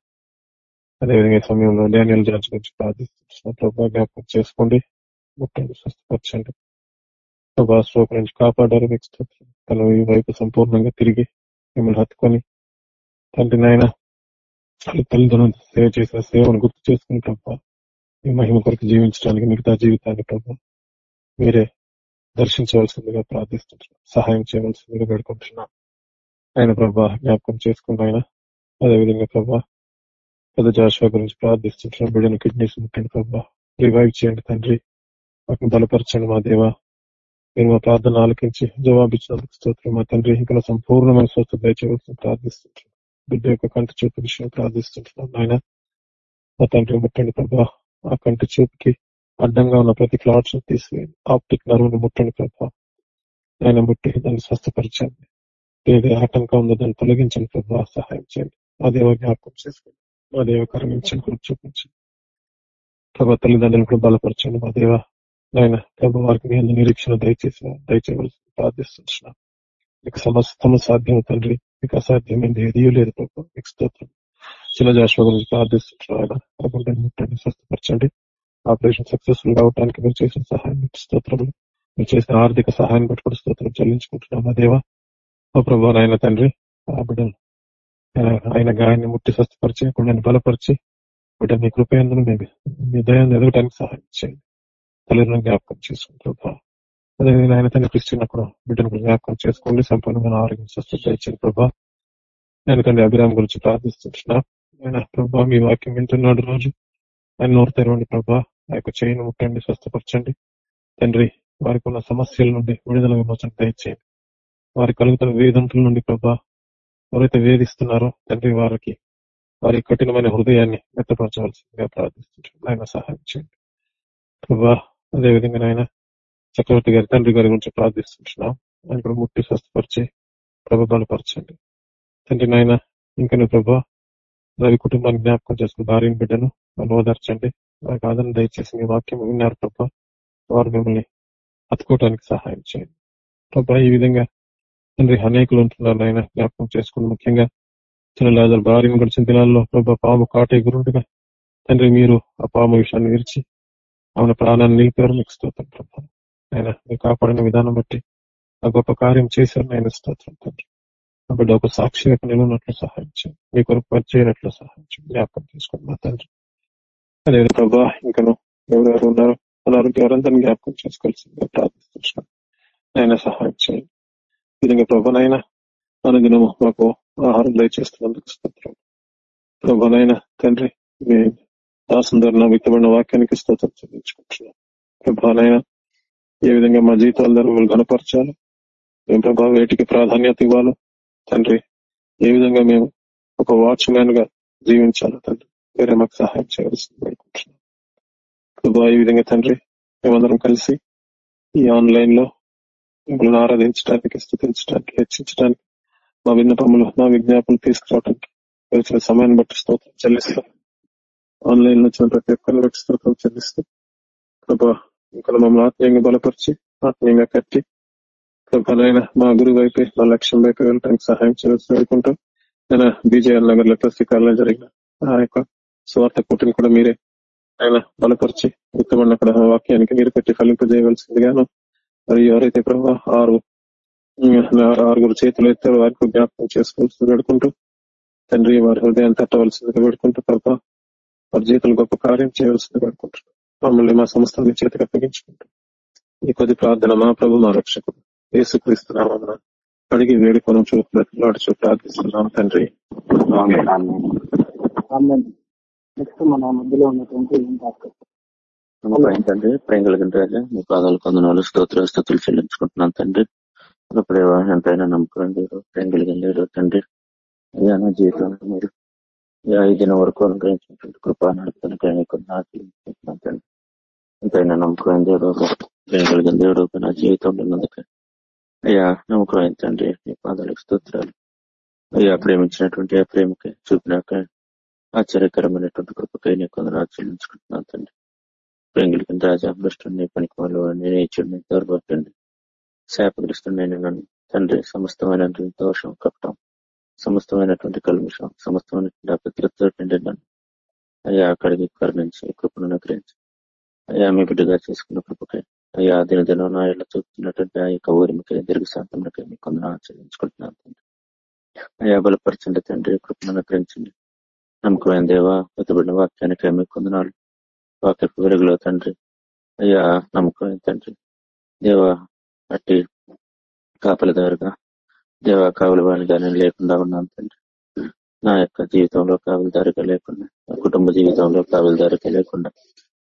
అదేవిధంగా ఈ సమయంలో డానియల్ జార్జ్ గురించి ప్రార్థిస్తున్నా ప్రభా జ్ఞాపకం చేసుకోండి. ముట్టండి స్వస్థపరచండి. ప్రభా నుంచి కాపాడారు. మీకు తను ఈ వైపు సంపూర్ణంగా తిరిగి మిమ్మల్ని హత్తుకొని తండ్రి నాయన తల్లిదండ్రులను సేవ చేసిన సేవను గుర్తు చేసుకుని ప్రభా ఈ మహిమ కొరకు జీవించడానికి మిగతా జీవితాన్ని ప్రభా మీరే దర్శించవలసిందిగా ప్రార్థిస్తుంటున్నాం. సహాయం చేయవలసిందిగా పెడుకుంటున్నాం ఆయన ప్రభా జ్ఞాపకం చేసుకున్న ఆయన అదేవిధంగా ప్రభా పెద్ద జాషువా గురించి ప్రార్థిస్తుంటున్నాం. బిడ్డను కిడ్నీస్ ముట్టండి ప్రభా. రివైవ్ చేయండి తండ్రి. వాటిని బలపరచండి మా దేవ. మీరు మా ప్రార్థన ఆలకించి జవాబిచ్చినందుకు స్తోత్రం. మా తండ్రి ఇంకా సంపూర్ణమైన స్వస్థ దయచేయవలసిన ప్రార్థిస్తుంటున్నాం. బిడ్డ యొక్క కంటి చూపు విషయం ప్రార్థిస్తుంటున్నాం. ఆయన మా తండ్రి ముట్టండి ప్రభా. ఆ కంటి చూపుకి అడ్డంగా ఉన్న ప్రతి క్లాట్స్ తీసివేయండి. ఆప్టిక్ నరువుని ముట్టండి ప్రభా. ఆయన ముట్టి దాన్ని స్వస్థపరచండి. ఏదే ఆటంకం ఉందో దాన్ని తొలగించండి ప్రభా. సహాయం చేయండి. మా దేవ జ్ఞాపకం చేసుకోండి. మా దేవ కరమించండి కూడా చూపించండి. ప్రభా తల్లిదండ్రులను కూడా బలపరచండి మా దేవ. ఆయన ప్రభు వారికి మీ అందరి నిరీక్షణ దయచేసిన దయచేయవలసి ప్రార్థిస్తున్నాం మీకు సమస్తము సాధ్యం తండ్రి. మీకు అసాధ్యమైంది ఏదీ లేదు ప్రభు. మీకు స్తోత్రం. చిన్న జాషువా గురించి ప్రార్థిస్తున్నాం ఆయన. ముట్టండి స్వస్థపరచండి. ఆపరేషన్ సక్సెస్ఫుల్ అవడానికి మీరు చేసిన సహాయం స్తోత్రం మీరు చేసిన ఆర్థిక సహాయం బట్టి కూడా స్తోత్రం చెల్లించుకుంటున్నాం మా ఓ ప్రభు ఆయన తండ్రి ఆ బిడ్డను ఆయన గాయాన్ని ముట్టి స్వస్థపరిచి కొన్ని బలపరిచి బిడ్డ మీ కృపయందును మీ మీ దయాన్ని ఎదగడానికి సహాయం చేయండి. తల్లిదండ్రులను జ్ఞాపకం చేసుకుంటారు అదేవిధంగా ఆయన తన క్రిస్టియన్ కూడా బిడ్డను కూడా జ్ఞాపకం చేసుకోండి సంపూర్ణమైన ఆరోగ్యం స్వస్థత ఇచ్చిన ప్రభా. నేను తండ్రి అభిరామ్ గురించి ప్రార్థిస్తున్నా ఆయన ప్రభా మీ వాక్యం వింటున్నాడు రోజు. ఆయన నోరు తెరవండి ప్రభా. ఆ యొక్క చేయను ముట్టండి స్వస్థపరచండి. తండ్రి వారికి ఉన్న సమస్యల నుండి విడుదల విమోచన దయచేయండి. వారి కలుగుతున్న వేదంతుల నుండి ప్రభా ఎవరైతే వేధిస్తున్నారో తండ్రి వారికి వారి కఠినమైన హృదయాన్ని వ్యక్తపరచవలసిందిగా ప్రార్థిస్తుంటారు ఆయన సహాయం చేయండి. ప్రభా అదేవిధంగా ఆయన చక్రవర్తి గారి తండ్రి గారి గురించి ప్రార్థిస్తుంటున్నాం. ఆయన కూడా ముట్టి స్వస్థపరిచి ప్రభ బలపరచండి. తండ్రి నాయన ఇంకా ప్రభా రవి కుటుంబాన్ని జ్ఞాపకం చేసుకుని భార్యను బిడ్డను వాళ్ళు ఓదార్చండి వారికి ఆదరణ దయచేసి మీ వాక్యం విన్నారు ప్రభా. వారు మిమ్మల్ని అతుకోవటానికి సహాయం చేయండి. ప్రభా ఈ విధంగా తండ్రి అనేకులు ఉంటున్నారు ఆయన జ్ఞాపకం చేసుకుని ముఖ్యంగా చిన్నలాజర్ భార్యను గడిచిన దినాల్లో ప్రభా పాము కాటే గురుంటుగా తండ్రి మీరు ఆ పాము విషయాన్ని విరిచి ఆమె ప్రాణాన్ని నిలిపారు మీకు స్తోత్రం ప్రభా. ఆయన మీరు కాపాడిన విధానం బట్టి ఆ గొప్ప కార్యం చేశారు నేను స్తోత్రం తండ్రి. కాబట్టి ఒక సాక్షిగా నిలవనట్లు సహాయం మీ కొరకు పరిచయనట్లు సహాయం జ్ఞాపకం చేసుకోండి మా తండ్రి. అదే ప్రభా ఇంకను ఎవరెవరు ఉన్నారో అనారోగ్య వారందరినీ జ్ఞాపకం చేసుకోవాల్సిందిగా ప్రార్థిస్తున్నాను ఆయన సహాయం చేయండి. ఈ విధంగా ప్రభానైనా అనుదినము మాకు ఆహారం దయచేస్తున్నందుకు స్తోత్రం. ప్రభానైనా తండ్రి మీ దాసుందరణ వ్యక్తమైన వాక్యానికి స్తోత్రం చెల్లించుకుంటున్నాం. ప్రభానైనా ఏ విధంగా మా జీవితాల ద్వారా మిమ్మల్ని గనపరచాలి మేము ప్రభావ వేటికి ప్రాధాన్యత ఇవ్వాలో? తండ్రి ఏ విధంగా మేము ఒక వాచ్మ్యాన్గా జీవించాలి తండ్రి వేరే మాకు సహాయం చేయవలసింది అనుకుంటున్నాం ప్రభా ఈ విధంగా తండ్రి మేమందరం కలిసి ఈ ఆన్లైన్లో మిమ్మల్ని ఆరాధించడానికి స్థుతించడానికి హెచ్చించడానికి మా విన్నపములు నా విజ్ఞాపనలు తీసుకురావడానికి వచ్చిన సమయాన్ని బట్టి స్తోత్రం చెల్లిస్తాం ఆన్లైన్లో వచ్చిన ప్రతి ఒక్కరిని బట్టి స్తోత్రం చెల్లిస్తూ. ప్రభా ఇంకా మమ్మల్ని ఆత్మీయంగా బలపరిచి ఆత్మీయంగా కట్టి ప్రభానైనా మా గురువు వైపే మా లక్ష్యం వైపు వెళ్ళడానికి సహాయం చేయవచ్చు వేడుకుంటాం నేను బీజేఆర్ నగర్లో ప్రస్తుతాల్లో జరిగిన ఆ యొక్క స్వార్థ కూటమి కూడా మీరే ఆయన బలపరిచి ఉత్తమన్న అక్కడ వాక్యానికి మీరు పెట్టి ఫలింపజేయవలసిందిగాను మరి ఎవరైతే ప్రభావ ఆరు ఆరుగురు చేతులు ఎత్తారో వారికి జ్ఞాపకం చేసుకోవాల్సింది పెడుకుంటూ తండ్రి వారి హృదయాన్ని తట్టవలసిందిగా పెడుకుంటూ ప్రభావ వారి జీవితంలో గొప్ప కార్యం చేయవలసింది పెడుకుంటున్నాం మమ్మల్ని మా సంస్థని చేతికి అప్పగించుకుంటాం ఈ కొద్ది ప్రార్థన మా ప్రభు మా రక్షకుడు యేసుక్రీస్తున్నామన్న అడిగి వేడుకొని చూపులాడుచు ప్రార్థిస్తున్నాం తండ్రి. నెక్స్ట్ మన మధ్యలో ఉన్నటువంటి తండ్రి ప్రేమ కలిగిన రాజా మీ పాదాలు కొందనాలు స్తోత్ర స్థుతులు చెల్లించుకుంటున్నాను తండ్రి. ఇప్పుడే ఎంతైనా నమ్మకం లేదు ప్రేమ కలిగిన లేడు తండ్రి. అయ్యా నా జీవితంలో మీరు ఈ ఐదు దినం వరకు అనుగ్రహించినటువంటి కృపా నడుపుతాను ఆచరించుకుంటున్నాను ఎంతైనా నమ్మకం దేవుడు ప్రేమ దేవుడు నా జీవితంలో ఉన్నందుకు. అయ్యా నమ్మకం తండ్రి నీ పాదాలకు స్తోత్రాలు. అయ్యా ప్రేమించినటువంటి ఆ ప్రేమకి చూపినాక ఆశ్చర్యకరమైనటువంటి కృపకై నీ కొందరు ఆచరించుకుంటున్నాను తండ్రి. ప్రేంగులకి రాజా భ్రష్టుని పనికి వాళ్ళు నేనే ఇచ్చుడిని శాపగ్రస్తుని నన్ను తండ్రి సమస్తమైన దోషం కప్పటం. సమస్తమైనటువంటి కల్మిషం సమస్తమైనటువంటి అపత్రతో నన్ను అయ్యా అక్కడికి కరుణించి కృపను అనుగ్రహించి. అయ్యా మీ బిడ్డగా చేసుకున్న కృపకై అయ్యా దినదినం నా ఇళ్ళ చూపుతున్నటువంటి ఆ యొక్క ఊరిమికై దీర్ఘ శాంతంలోకి మీకు కొందరు ఆచరించుకుంటున్నాను తండ్రి. అయ్యా బలపరచండి తండ్రి కృపను అనుగ్రహించండి. నమ్మకమైన దేవా వెతబడిన వాక్యానికి మీ కొందనాలు. వాక్యపు వెలుగులో తండ్రి అయ్యా నమ్మకమైన తండ్రి. దేవ అట్టి కాపలిదారుగా దేవ కావలివాణిగా కానీ లేకుండా ఉన్నాను తండ్రి. నా యొక్క జీవితంలో కావలిదారిక లేకుండా నా కుటుంబ జీవితంలో కావలిదారిక లేకుండా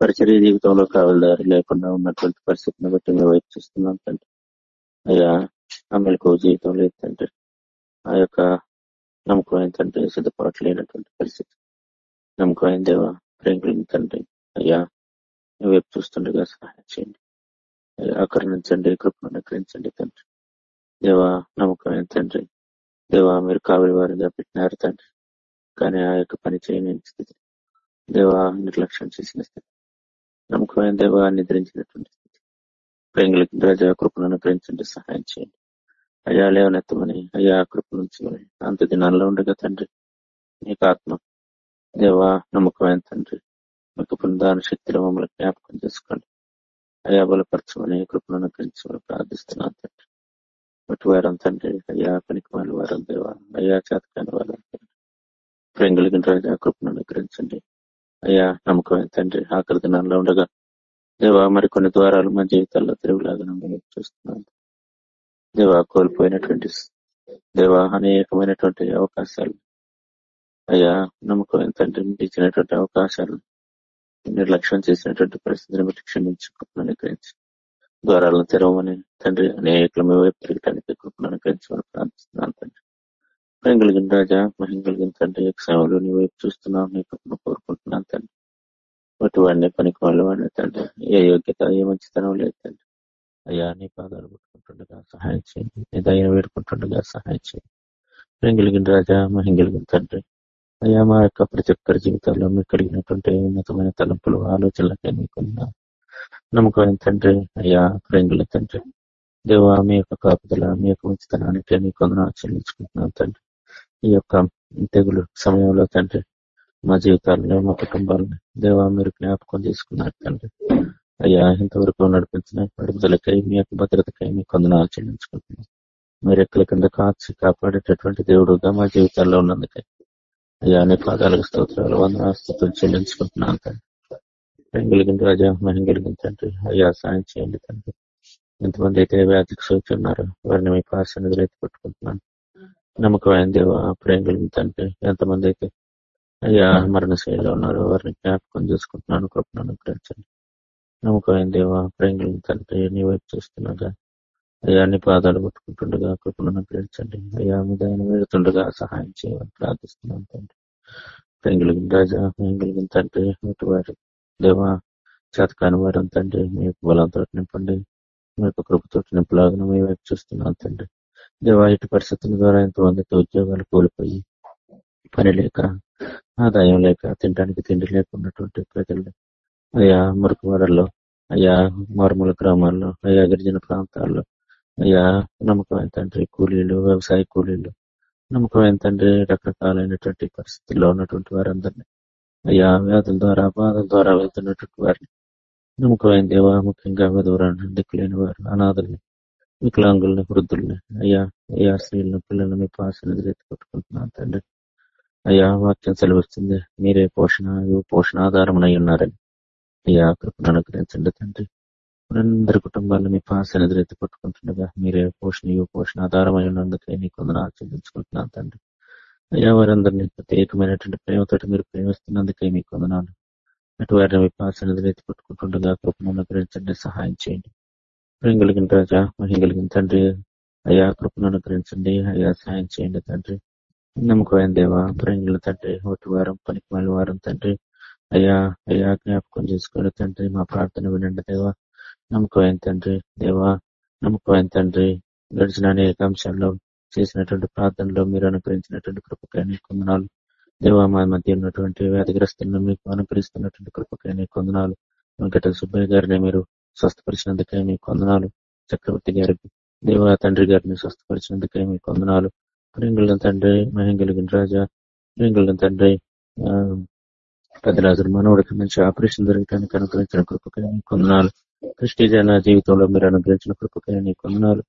పరిచర్య జీవితంలో కావలిదారి లేకుండా ఉన్నటువంటి పరిస్థితిని బట్టి మేము వైపు చూస్తున్నాం తండ్రి. అయ్యా అమ్మలకు జీవితం లేదు తండ్రి. ఆ యొక్క నమ్మకమైన తండ్రి సిద్ధపాటు లేనటువంటి పరిస్థితి. నమ్మకమైన దేవ ప్రేంకులు తండ్రి అయ్యా మీ వైపు చూస్తుండగా సహాయం చేయండి. అయ్యా ఆకరించండి కృపను అనుకరించండి తండ్రి. దేవా నమ్మకమైన తండ్రి. దేవా మీరు కావలి వారిగా పెట్టినారు తండ్రి. కానీ ఆ యొక్క పని చేయని స్థితి. దేవా నిర్లక్ష్యం చేసిన స్థితి. నమ్మకమైన దేవా నిద్రించినటువంటి స్థితి. ప్రేంగులకి రాజా కృపను అనుకరించండి సహాయం చేయండి. అయ్యా లేవనెత్తమని అయ్యా కృప నుంచి అంత దినాల్లో ఉండగా తండ్రి. నీకు ఆత్మ. దేవా నమ్మకమైన తండ్రి. మీకు పునదాన శక్తిలో మమ్మల్ని జ్ఞాపకం చేసుకోండి. అయ్యా బలపరచమని కృపను అనుకరించమని ప్రార్థిస్తున్నాను తండ్రి. బట్టి తండ్రి అయ్యా పనికి వాళ్ళ వారం దేవా అయ్యా చేతకాని వారం తండ్రి రాజా కృపను అనుగ్రహించండి అయ్యా నమ్మకమైన తండ్రి ఆఖరి దినాల్లో ఉండగా దేవా మరి కొన్ని ద్వారాలు మా జీవితాల్లో తిరుగులాగా మేము చూస్తున్నాం దేవా కోల్పోయినటువంటి దేవా అనేకమైనటువంటి అవకాశాలు అయ్యా నమ్మకమైన తండ్రి ఇచ్చినటువంటి అవకాశాలు నిర్లక్ష్యం చేసినటువంటి పరిస్థితిని బట్టి క్షమించి కృపను ద్వారాలను తెరవమని తండ్రి అనేకలు మీ వైపు తిరగటానికి కృపను అనుగ్రహించమని ప్రార్థిస్తున్నాను తండ్రి. ప్రేమ కలిగిన రాజా మహిం కలిగిన తండ్రి సేవలు నీ వైపు చూస్తున్నాం నీ కృపను కోరుకుంటున్నాను తండ్రి. వాటి వాడిని పనికి వాళ్ళు వాడిని తండ్రి. ఏ యోగ్యత ఏ మంచితనం లేదు తండ్రి. అయ్యా నీ పాదాలు పెట్టుకుంటుండగా సహాయం చేయండి. నీ దయను వేడుకుంటుండగా సహాయం చేయండి. ప్రేమ కలిగిన రాజా మహిం కలిగిన తండ్రి. అయ్యా మా యొక్క ప్రతి ఒక్కరి జీవితాల్లో మీకు కలిగినటువంటి ఉన్నతమైన తలంపులు ఆలోచనలకే మీకున్న. నమ్మకమైన తండ్రి అయ్యా ప్రేంగుల తండ్రి దేవా మీ యొక్క కాపుదల మీ యొక్క మంచితనానికి నీ కొందరు చెల్లించుకుంటున్నాను తండ్రి. ఈ యొక్క తెగులు సమయంలో తండ్రి మా జీవితాల్లో మా కుటుంబాలను దేవా మీరు జ్ఞాపకం చేసుకున్నారు తండ్రి. అయ్యా ఇంతవరకు నడిపించిన నడుపుదలకై మీ యొక్క భద్రతకై మీ కొందనాలు చెల్లించుకుంటున్నాం. మీరు ఎక్కల కింద కాచి కాపాడేటటువంటి దేవుడుగా మా జీవితాల్లో ఉన్నందుకై. అయ్యా అనే పాదాలకు స్తోత్రాలు వందన చెల్లించుకుంటున్నాను తండ్రి. కలిగిన రాజా మహిం కలిగిన తండ్రి అయ్యా సాయం చేయండి తండ్రి. ఎంతమంది అయితే వ్యాధికి సోకి వారిని మీ పాసన్నిధిలో అయితే పెట్టుకుంటున్నాను. నమ్మకమైన దేవ ప్రేమ కలిగిన తండ్రి ఎంతమంది అయితే అయ్యా మరణశైలిలో ఉన్నారు వారిని జ్ఞాపకం చేసుకుంటున్నాను కృపను అనుగ్రహించండి. నమ్మకమైన దేవ ప్రేమ కలిగిన తండ్రి నీ వైపు చూస్తున్నాగా. అయ్యా నీ పాదాలు పట్టుకుంటుండగా కృపను అనుగ్రహించండి. అయ్యా మీ దాన్ని వెళుతుండగా సహాయం చేయమని ప్రార్థిస్తున్నాను తండ్రి. ప్రేంగులిగిన రాజా ప్రేంగులిగిన తండ్రి వారి దేవా చేత వారు తండ్రి మీ యొక్క బలంతో నింపండి. మీ యొక్క కృపతో నింపలాగా మీ వైపు చూస్తున్నాం తండ్రి. దేవా ఇటు పరిస్థితుల ద్వారా ఎంతమందికి ఉద్యోగాలు కోల్పోయి పని లేక ఆదాయం లేక తినడానికి తిండి లేకున్నటువంటి ప్రజలు అయ్యా మురుకువాడల్లో అయ్యా మారుమూల గ్రామాల్లో అయ్యా గిరిజన ప్రాంతాల్లో అయ్యా నమ్మకమైన తండ్రి కూలీలు వ్యవసాయ కూలీలు నమ్మకమైన తండ్రి రకరకాలైనటువంటి పరిస్థితుల్లో ఉన్నటువంటి వారందరినీ అయ్యా వ్యాధుల ద్వారా బాధల ద్వారా వెళ్తున్నటువంటి వారిని నమ్మకమైన దేవ ముఖ్యంగా విధవరాన్ని దిక్కులేని వారు అనాథుల్ని వికలాంగుల్ని వృద్ధుల్ని అయ్యా అయ్యా స్త్రీలను పిల్లలను మీ పాసన ఎత్తుకొట్టుకుంటున్నాను తండ్రి అయ్యా వాక్యం సెలవిస్తుంది మీరే పోషణ పోషణ ఆధారం ఉన్నారని అయ్యా కృపను అనుగ్రహించండి తండ్రి అందరి కుటుంబాలను మీ పాసన ఎదురెత్తి కొట్టుకుంటుండగా మీరే పోషణ పోషణ ఆధారమై ఉన్నందుకే నీ కొందరు ఆచరించుకుంటున్నాను తండ్రి అయ్యా వారందరినీ ప్రత్యేకమైనటువంటి ప్రేమతో మీరు ప్రేమిస్తున్నందుకే మీకు వందనాలు. అటు వారిని మీ ఎదురెత్తి కృపను అనుగ్రహించండి సహాయం చేయండి. ప్రేమ కలిగిన రాజా మహిళ కలిగిన తండ్రి అయ్యా కృపను అనుగ్రహించండి అయ్యా సహాయం చేయండి తండ్రి. నమ్మకమైన దేవా ప్రేంగుల తండ్రి ఒకటి వారం పనికి మళ్ళీ వారం తండ్రి. అయ్యా అయ్యా జ్ఞాపకం చేసుకోండి తండ్రి మా ప్రార్థన వినండి దేవా. నమ్మకమైన తండ్రి దేవా నమ్మకమైన తండ్రి గడిచిన అనేక అంశాల్లో చేసినటువంటి ప్రార్థనలో మీరు అనుగ్రహించినటువంటి కృపకాయని కొందనాలు దేవా మా మధ్య ఉన్నటువంటి వ్యాధిగ్రస్తులను మీకు అనుగ్రహిస్తున్నటువంటి కృపకాయని కొందనాలు వెంకట సుబ్బయ్య గారిని మీరు స్వస్థపరిచినందుకే మీ కొందనాలు చక్రవర్తి గారికి దేవా తండ్రి గారిని స్వస్థపరిచినందుకే మీ కొందనాలు ప్రింగుల తండ్రి మహింగలిగిన రాజా ప్రింగుల తండ్రి పెద్దరాజు మనవుడికి మంచి ఆపరేషన్ జరగడానికి అనుగ్రహించిన కృపకాయని కొందనాలు క్రిస్టిజన జీవితంలో మీరు అనుగ్రహించిన కృపకాయని కొందనాలు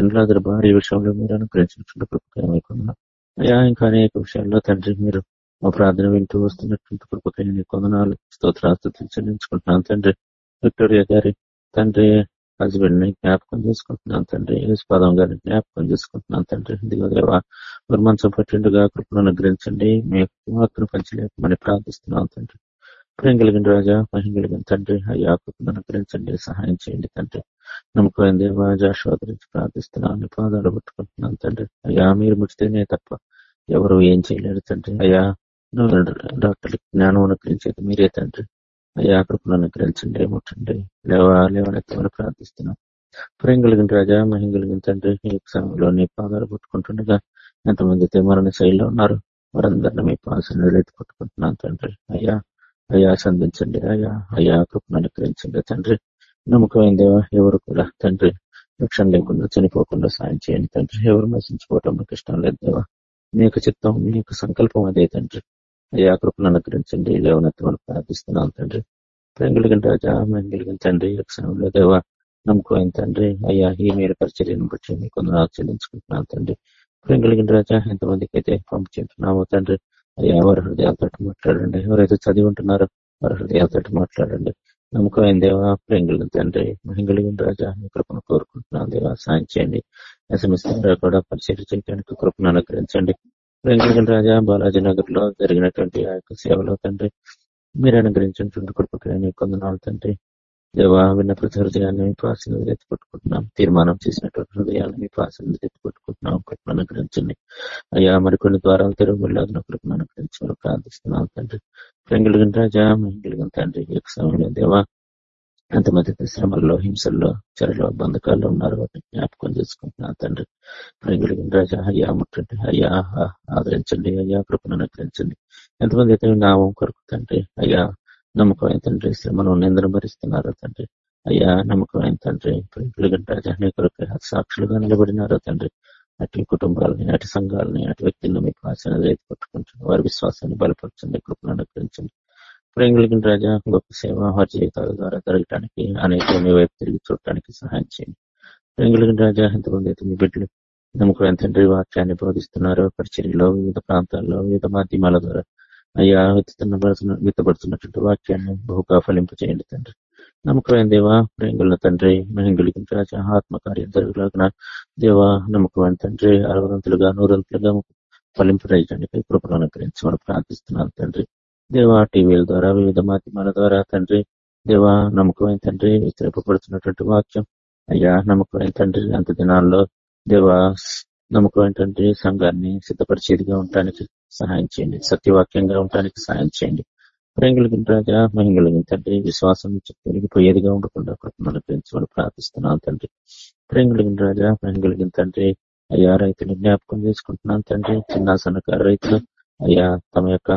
చిన్నరాజు భార్య విషయంలో మీరు అనుగ్రహించిన అయ్యా ఇంకా అనేక విషయాల్లో తండ్రి మీరు మా ప్రార్థన వింటూ వస్తున్నటువంటి కృపకాయని కొందనాలు స్తోత్రాస్తులు చెల్లించుకుంటున్నాను తండ్రి. విక్టోరియా గారి తండ్రి హస్బెండ్ని జ్ఞాపకం చేసుకుంటున్నాను తండ్రి. పదం గారిని జ్ఞాపకం చేసుకుంటున్నాను తండ్రి. దిగదేవా మీరు మంచం పట్టిండుగా కృపను అనుగ్రహించండి. మీ ఆత్మను పంచలేకమని ప్రార్థిస్తున్నాను తండ్రి. ప్రేమ కలిగిన రాజా మహిం కలిగిన తండ్రి అయ్యా కృపను అనుగ్రహించండి సహాయం చేయండి తండ్రి. నమ్మకమైన దేవా జాషువా గురించి ప్రార్థిస్తున్నాను పాదాలు పట్టుకుంటున్నాను తండ్రి. అయ్యా మీరు ముడితేనే తప్ప ఎవరు ఏం చేయలేరు తండ్రి. అయ్యా డాక్టర్లకు జ్ఞానం అనుగ్రహించేది మీరే తండ్రి. అయ్యా కృపను అనుగ్రహించండి ముట్టండి. లేవా లేవనెత్తమని ప్రార్థిస్తున్నాం ప్రేమ కలిగిన రాజా మహిం కలిగిన తండ్రి ఈ సమయంలో నీ పాదాలు పట్టుకుంటుండగా ఎంతమంది అయితే మరణ శైలిలో ఉన్నారు? వారందరినీ మీ పాసన ఎత్తుకుంటున్నాను తండ్రి. అయ్యా అయ్యా సంధించండి అయ్యా అయ్యా కృపను అనుగ్రహించండి. తండ్రి నమ్మకమైన దేవ ఎవరు కూడా తండ్రి రక్షణ లేకుండా చనిపోకుండా సాయం చేయండి తండ్రి. ఎవరు నశించుకోవటం మీకు ఇష్టం లేదు దేవా. మీ యొక్క చిత్తం మీ యొక్క సంకల్పం అదే తండ్రి. అయ్యా కృపను అనుగ్రహించండి. లేవనెత్తమని ప్రార్థిస్తున్నాను తండ్రి. ప్రేమ రాజా మేము తండ్రి యక్షణంలో దేవ దేవా నమ్మకమైన తండ్రి. అయ్యా ఈ మీరు పరిచర్యను బట్టి మీకు చెల్లించుకుంటున్నాను తండ్రి. ప్రేమ రాజా ఎంతమందికి అయితే పంపించుంటున్నామో తండ్రి అయ్యా వారి హృదయాలతో మాట్లాడండి? ఎవరైతే చదివి ఉంటున్నారో వారి హృదయాలతో మాట్లాడండి. నమ్మకమైన దేవా ప్రేంగుల తండ్రి మహిళగిన రాజా మీ కృపను కోరుకుంటున్నాను దేవా. సాయం చేయండి. ఎస్ఎంఎస్ ద్వారా కూడా పరిచయం చేయడానికి కృపను అనుగ్రహించండి. ప్రేంగుల రాజా బాలాజీ నగర్లో జరిగినటువంటి ఆ యొక్క సేవలో తండ్రి మీరు అనుగ్రహించినటువంటి కృపకాయని కొందనాలు తండ్రి. దేవా విన్న ప్రతి హృదయాన్ని మీ ప్రాసన ఎత్తుపెట్టుకుంటున్నాం. తీర్మానం చేసినటువంటి హృదయాన్ని మీ ప్రాసన ఎత్తుపెట్టుకుంటున్నాం. కృపను అనుగ్రహించండి. అయ్యా మరికొన్ని ద్వారాలు తెరవబడలాగిన కృపణ అనుగ్రహించమని ప్రార్థిస్తున్నాం తండ్రి. ప్రేంగులిగిన రాజా మహిళగిన తండ్రి యొక్క సమయంలో దేవా ఎంతమంది శ్రమల్లో హింసల్లో చెరలో బంధకాల్లో ఉన్నారు వాటిని జ్ఞాపకం చేసుకుంటున్నాను తండ్రి. ప్రేంగులిగిన రాజా అయ్యా ముట్టండి. అయ్యా ఆదరించండి. అయ్యా కృపను అనుగ్రహించండి. ఎంతమంది అయితే నామం కొరకు తండ్రి. అయ్యా నమ్మకమైన తండ్రి శ్రమను నిందన భరిస్తున్నారు తండ్రి? అయ్యా నమ్మకమైన తండ్రి ప్రేంగులిగిన రాజా నీ కొరకు సాక్షులుగా నిలబడినారు తండ్రి? అటు కుటుంబాలని అటు సంఘాలని అటు వ్యక్తులను మీకు ఆశను పట్టుకుంటుంది వారి విశ్వాసాన్ని బలపరచండి కృపను అనుగ్రహించండి. ప్రేంగులకి రాజా గొప్ప సేవ వారి జీవితాల ద్వారా జరగటానికి అనేక మీ వైపు తిరిగి చూడటానికి సహాయం చేయండి. ప్రేంగులకి రాజా ఎంతమంది అయితే మీ బిడ్డలు నమ్మకం తండ్రి వాక్యాన్ని బోధిస్తున్నారు పరిచర్యలో వివిధ ప్రాంతాల్లో వివిధ మాధ్యమాల ద్వారా అయ్యా విత్తున్న విత్తబడుతున్నటువంటి వాక్యాన్ని బహుగా ఫలింపచేయండి తండ్రి. నమ్మకమైన దేవా ప్రేంగుల తండ్రి మహింగులికి రాజా ఆత్మకార్యం జరుగులాగిన దేవా నమ్మకమైన తండ్రి అరవదంతులుగా నూరంతులుగా ఫలింపజేయడానికి కృపను అనుగ్రహించమని ప్రార్థిస్తున్నాను తండ్రి. దేవా టీవీల ద్వారా వివిధ మాధ్యమాల ద్వారా తండ్రి. దేవా నమ్మకమైన తండ్రి విస్తరింపబడుతున్నటువంటి వాక్యం. అయ్యా నమ్మకమైన తండ్రి అంత దినాల్లో దేవా నమ్మకం తండ్రి సంఘాన్ని సిద్ధపరిచేదిగా ఉండటానికి సహాయం చేయండి. సత్యవాక్యంగా ఉండడానికి సహాయం చేయండి. ప్రేంగులకి రాజా మహిళలకి తండ్రి విశ్వాసం పెరిగిపోయేదిగా ఉండకుండా కృతజ్ఞతలు పెంచుకొని ప్రార్థిస్తున్నాను తండ్రి. ప్రేంగులకి రాజా మహిళలకి తండ్రి అయ్యా రైతులు జ్ఞాపకం చేసుకుంటున్నాను తండ్రి. చిన్న సన్నకారు రైతులు అయ్యా తమ యొక్క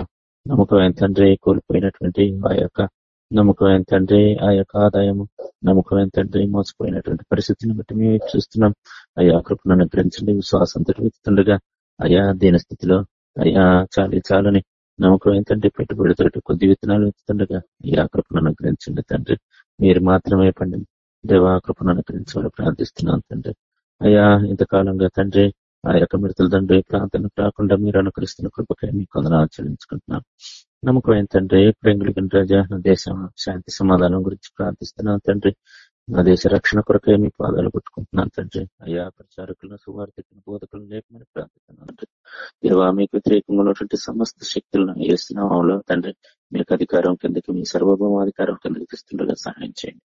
నమ్మకం తండ్రి కోల్పోయినటువంటి ఆ యొక్క నమ్మకం తండ్రి ఆ యొక్క ఆదాయము నమ్మకం తండ్రి మోసపోయినటువంటి పరిస్థితిని బట్టి మేము చూస్తున్నాం. అయ్యా కృపను అనుగ్రహించండి. విశ్వాసం వెతుతుండగా అయ్యా దీని స్థితిలో అయ్యా చాలి చాలని. నమ్మకం ఏంటంటే పెట్టుబడితో కొద్ది విత్తనాలు ఇస్తుండగా ఈ ఆకృపను అనుగ్రహించండి తండ్రి. మీరు మాత్రమే పండి దేవా కృపను అనుగ్రహించమని ప్రార్థిస్తున్నాను తండ్రి. అయ్యా ఇంతకాలంగా తండ్రి ఆ యొక్క మిడతల తండ్రి ప్రాంతం కాకుండా మీరు అనుకరిస్తున్న కృపకై మీకు కొందరు ఆచరించుకుంటున్నాను నమ్మకం ఏంటంటే ప్రేంగులకి రాజా దేశం శాంతి సమాధానం గురించి ప్రార్థిస్తున్నాను తండ్రి. నా దేశ రక్షణ కొరకే మీ పాదాలు కొట్టుకుంటున్నాను తండ్రి. అయ్యా ప్రచారకులను సువార్థకులను బోధకులను లేకమని ప్రార్థిస్తున్నాను దేవా మీకు వ్యతిరేకంగా ఉన్నటువంటి సమస్త శక్తులను వేస్తున్నాంలో తండ్రి మీకు అధికారం కిందకి మీ సర్వభౌమాధికారం కిందకి తెస్తుండగా సహాయం చేయండి.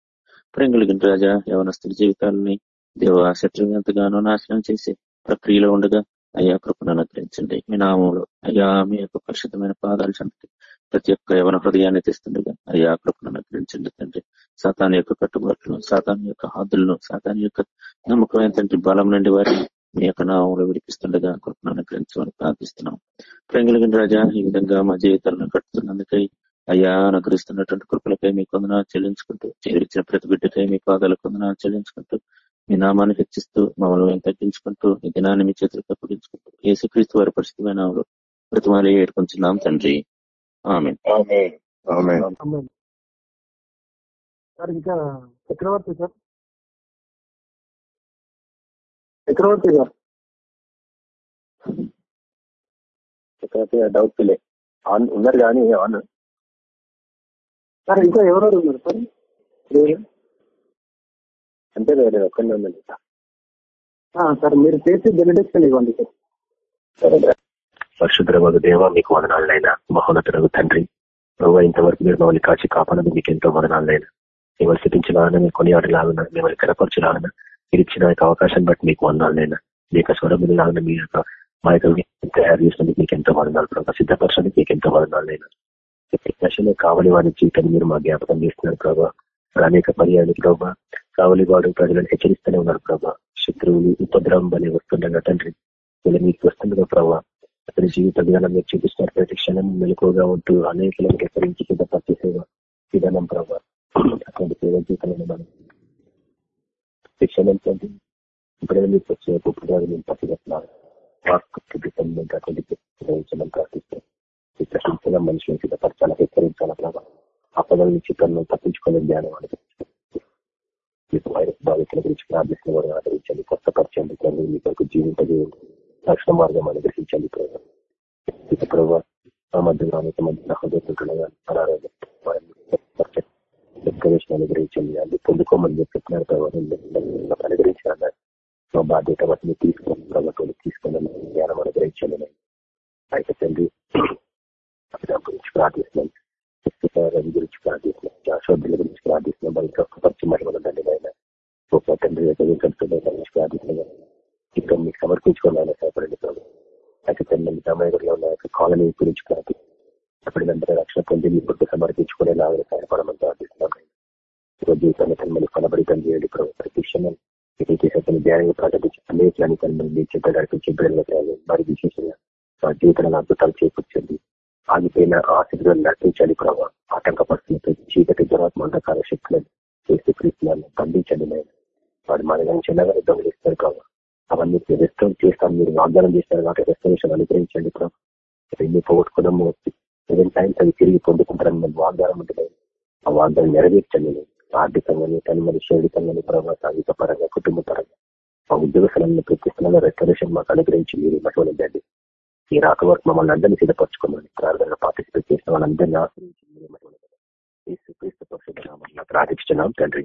ప్రేంగులకి రాజా యవనస్తుల జీవితాలని దేవ శత్రువు ఎంతగానో నాశనం చేసే ప్రక్రియలో ఉండగా అయ్యా కృపను అనుగ్రహించండి. మీ నామంలో అయ్యా మీ యొక్క పరిశుద్ధమైన పాదాలు చంపి ప్రతి ఒక్క యవన హృదయాన్ని తెస్తుండగా అయ్యా కృపను అనుగ్రహించండి తండ్రి. సాతాన్ యొక్క కట్టుబాట్లను సాతాన్ యొక్క హాదులను సాతాన్ యొక్క నమ్మకమైన తండ్రి బలం నుండి వారిని మీ యొక్క నామంలో విడిపిస్తుండగా కృపను అనుగ్రహించమని ప్రార్థిస్తున్నాం. ప్రేంగులగిన రాజా ఈ విధంగా మా జీవితాలను కట్టుతున్నందుకై అయ్యా అనుగ్రహిస్తున్నటువంటి కృపలపై మీ కొందన చెల్లించుకుంటూ చేరించిన ప్రతి బిడ్డకై మీ పాదాల కొందన చెల్లించుకుంటూ మీ నామాన్ని హెచ్చిస్తూ మమ్మల్ని తగ్గించుకుంటూ ఈ దినాన్ని మీ చేతులకు అప్పగించుకుంటూ యేసుక్రీస్తు వారి పరిస్థితమైన ప్రతిమాలే ఏడుకుంటున్నాం తండ్రి. ఆమె సార్ ఇంకా చక్రవర్తి సార్? చక్రవర్తి గారు. చక్రవర్తి డౌట్ లే ఆన్ ఉన్నారు కానీ ఆన్. సార్ ఇంకా ఎవరెవరు ఉన్నారు సార్? వేరే ఒక్కడే ఉందండి ఆ, సార్ మీరు చేసి బెనిడిక్షన్ ఇవ్వండి సార్. దేవ మీకు వదనాలైనా మహోన్నతులకు తండ్రి ప్రభు ఇంతవరకు మీరు మమ్మల్ని కాచి కాపాడదు మీకు ఎంతో వదనాలైనా మిమ్మల్ని స్థితించలాగన మీరు కొనియాడలాగన మిమ్మల్ని కనపరచలాగన మీరు ఇచ్చిన యొక్క అవకాశం బట్టి మీకు వందాలైనా మీ యొక్క స్వరం లాగన మీ యొక్క మా యొక్క తయారు చేసినందుకు మీకు ఎంతో వదనాలు ప్రభావ సిద్ధపరచడానికి మీకు ఎంతో వదనాలైనా దశలో కావలి వారి జీవితాన్ని మీరు మా జ్ఞాపకం చేస్తున్నారు ప్రభావ అనేక పర్యాలు ప్రభావ కావలి వాడు ప్రజలను హెచ్చరిస్తూనే ఉన్నారు ప్రభా. శత్రువులు ఉపద్రవం బలి వస్తుండగా తండ్రి వీళ్ళు మీకు వస్తుండగా ప్రభా. అతని జీవిత విధానం మీరు చూపిస్తున్నారు. ప్రతి క్షణం మెలకువగా ఉంటూ అనేకలను హెచ్చరించి కింద ప్రతి సేవ విధానం ప్రభా. అటువంటి సేవ జీవితంలో మనం ప్రతి క్షణం తండ్రి ఇప్పుడే మీకు వచ్చే ఉపద్రవాలు మేము పసిగట్టినారు అటువంటి గ్రహించడం ప్రార్థిస్తాం ప్రశ్నించగా మనుషులను సిద్ధపరచాలా హెచ్చరించాలా ప్రభావ అపదల నుంచి తనను తప్పించుకునే జ్ఞానం అనుగ్రహించండి మీకు వైరస్ బాధితుల గురించి ప్రార్థిస్తున్న వారిని ఆదరించండి కొత్తపరచండి ప్రభు మీ కొరకు జీవింపజేయండి. రక్షణ మార్గం అనుగ్రహించండి ప్రభు. ప్రభావ ఆ మధ్యలో అనేక మంది సహోదరులుగా ప్రవేశం అనుగ్రహించండి అది పొందుకోమని మీరు చెప్పినారు ప్రభావం అనుగ్రహించాలి మా బాధ్యత వాటిని తీసుకుని ప్రభుత్వం తీసుకొని జ్ఞానం అనుగ్రహించండి. అయితే తండ్రి గురించి ప్రార్థిస్తున్నాను. ప్రార్థిస్తున్నాం రవి గురించి ప్రార్థిస్తున్నాం. జాషోద్దుల గురించి ప్రార్థిస్తున్నాం. మరి ఇంకా మహిమలు తండ్రి ఆయన గొప్ప తండ్రి గురించి ప్రార్థిస్తున్నాం. ఇంకా మీకు సమర్పించుకోవాలని సహాయపడండి ప్రభు. అయితే తండ్రి తమయగుడిలో ఉన్న కాలనీ గురించి ప్రార్థిస్తున్నాం. అప్పటికంటే రక్షణ పొంది మీ పుట్టు సమర్పించుకునే సమర్పించుకునేలాగా సహాయపడమని ప్రార్థిస్తున్నాం. జీవితాన్ని తనమని ఫలపడితం చేయండి ప్రభు. ప్రతి క్షణం ఇది ధ్యానంగా ప్రకటించి అనేకలని తనమని మీ చెత్త నడిపించి బిడ్డలు మరి విశేషంగా మా జీవితంలో అద్భుతాలు చేకూర్చండి. ఆగిపోయిన ఆశలను నటించండి ప్రభావ ఆటంకపరుస్తున్న చీకటి దురాత్మ అంధకార శక్తులను చేసి క్రీస్తులను బంధించండి నేను వాడు మన కానీ చిన్నగానే దొంగలిస్తారు ప్రభావ అవన్నీ రెస్టోర్ చేస్తాను. మీరు వాగ్దానం చేస్తారు కాబట్టి రెస్టరేషన్ అనుగ్రహించండి ప్రభావ ఎన్ని పోగొట్టుకోవడము సెవెన్ టైమ్స్ అవి తిరిగి పొందుకుంటారని మేము వాగ్దానం ఉంటుంది ఆ వాగ్దానం నెరవేర్చండి నేను ఆర్థికంగాని కానీ మరి శారీరకంగాని ప్రభావ సాంఘిక పరంగా కుటుంబ పరంగా మా ఉద్యోగ స్థలంలో ప్రతి స్థలంలో రెస్టరేషన్ మాకు అనుగ్రహించి మీరు మటువంటి ఈ రాక వరకు మమ్మల్ని అందరినీ సిద్ధపరచుకోమని ప్రార్థనలో పార్టిసిపేట్ చేసిన వాళ్ళందరినీ ఆశ్రయించి ప్రార్థిస్తున్నాం తండ్రి.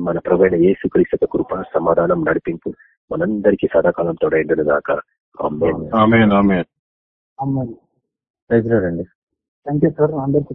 మన ప్రవైన ఏసు క్రీస్తు కృప సమాధానం నడిపింపు మనందరికీ సదాకాలం తోడైండును దాకా రండి థ్యాంక్ యూ సార్ అందరికీ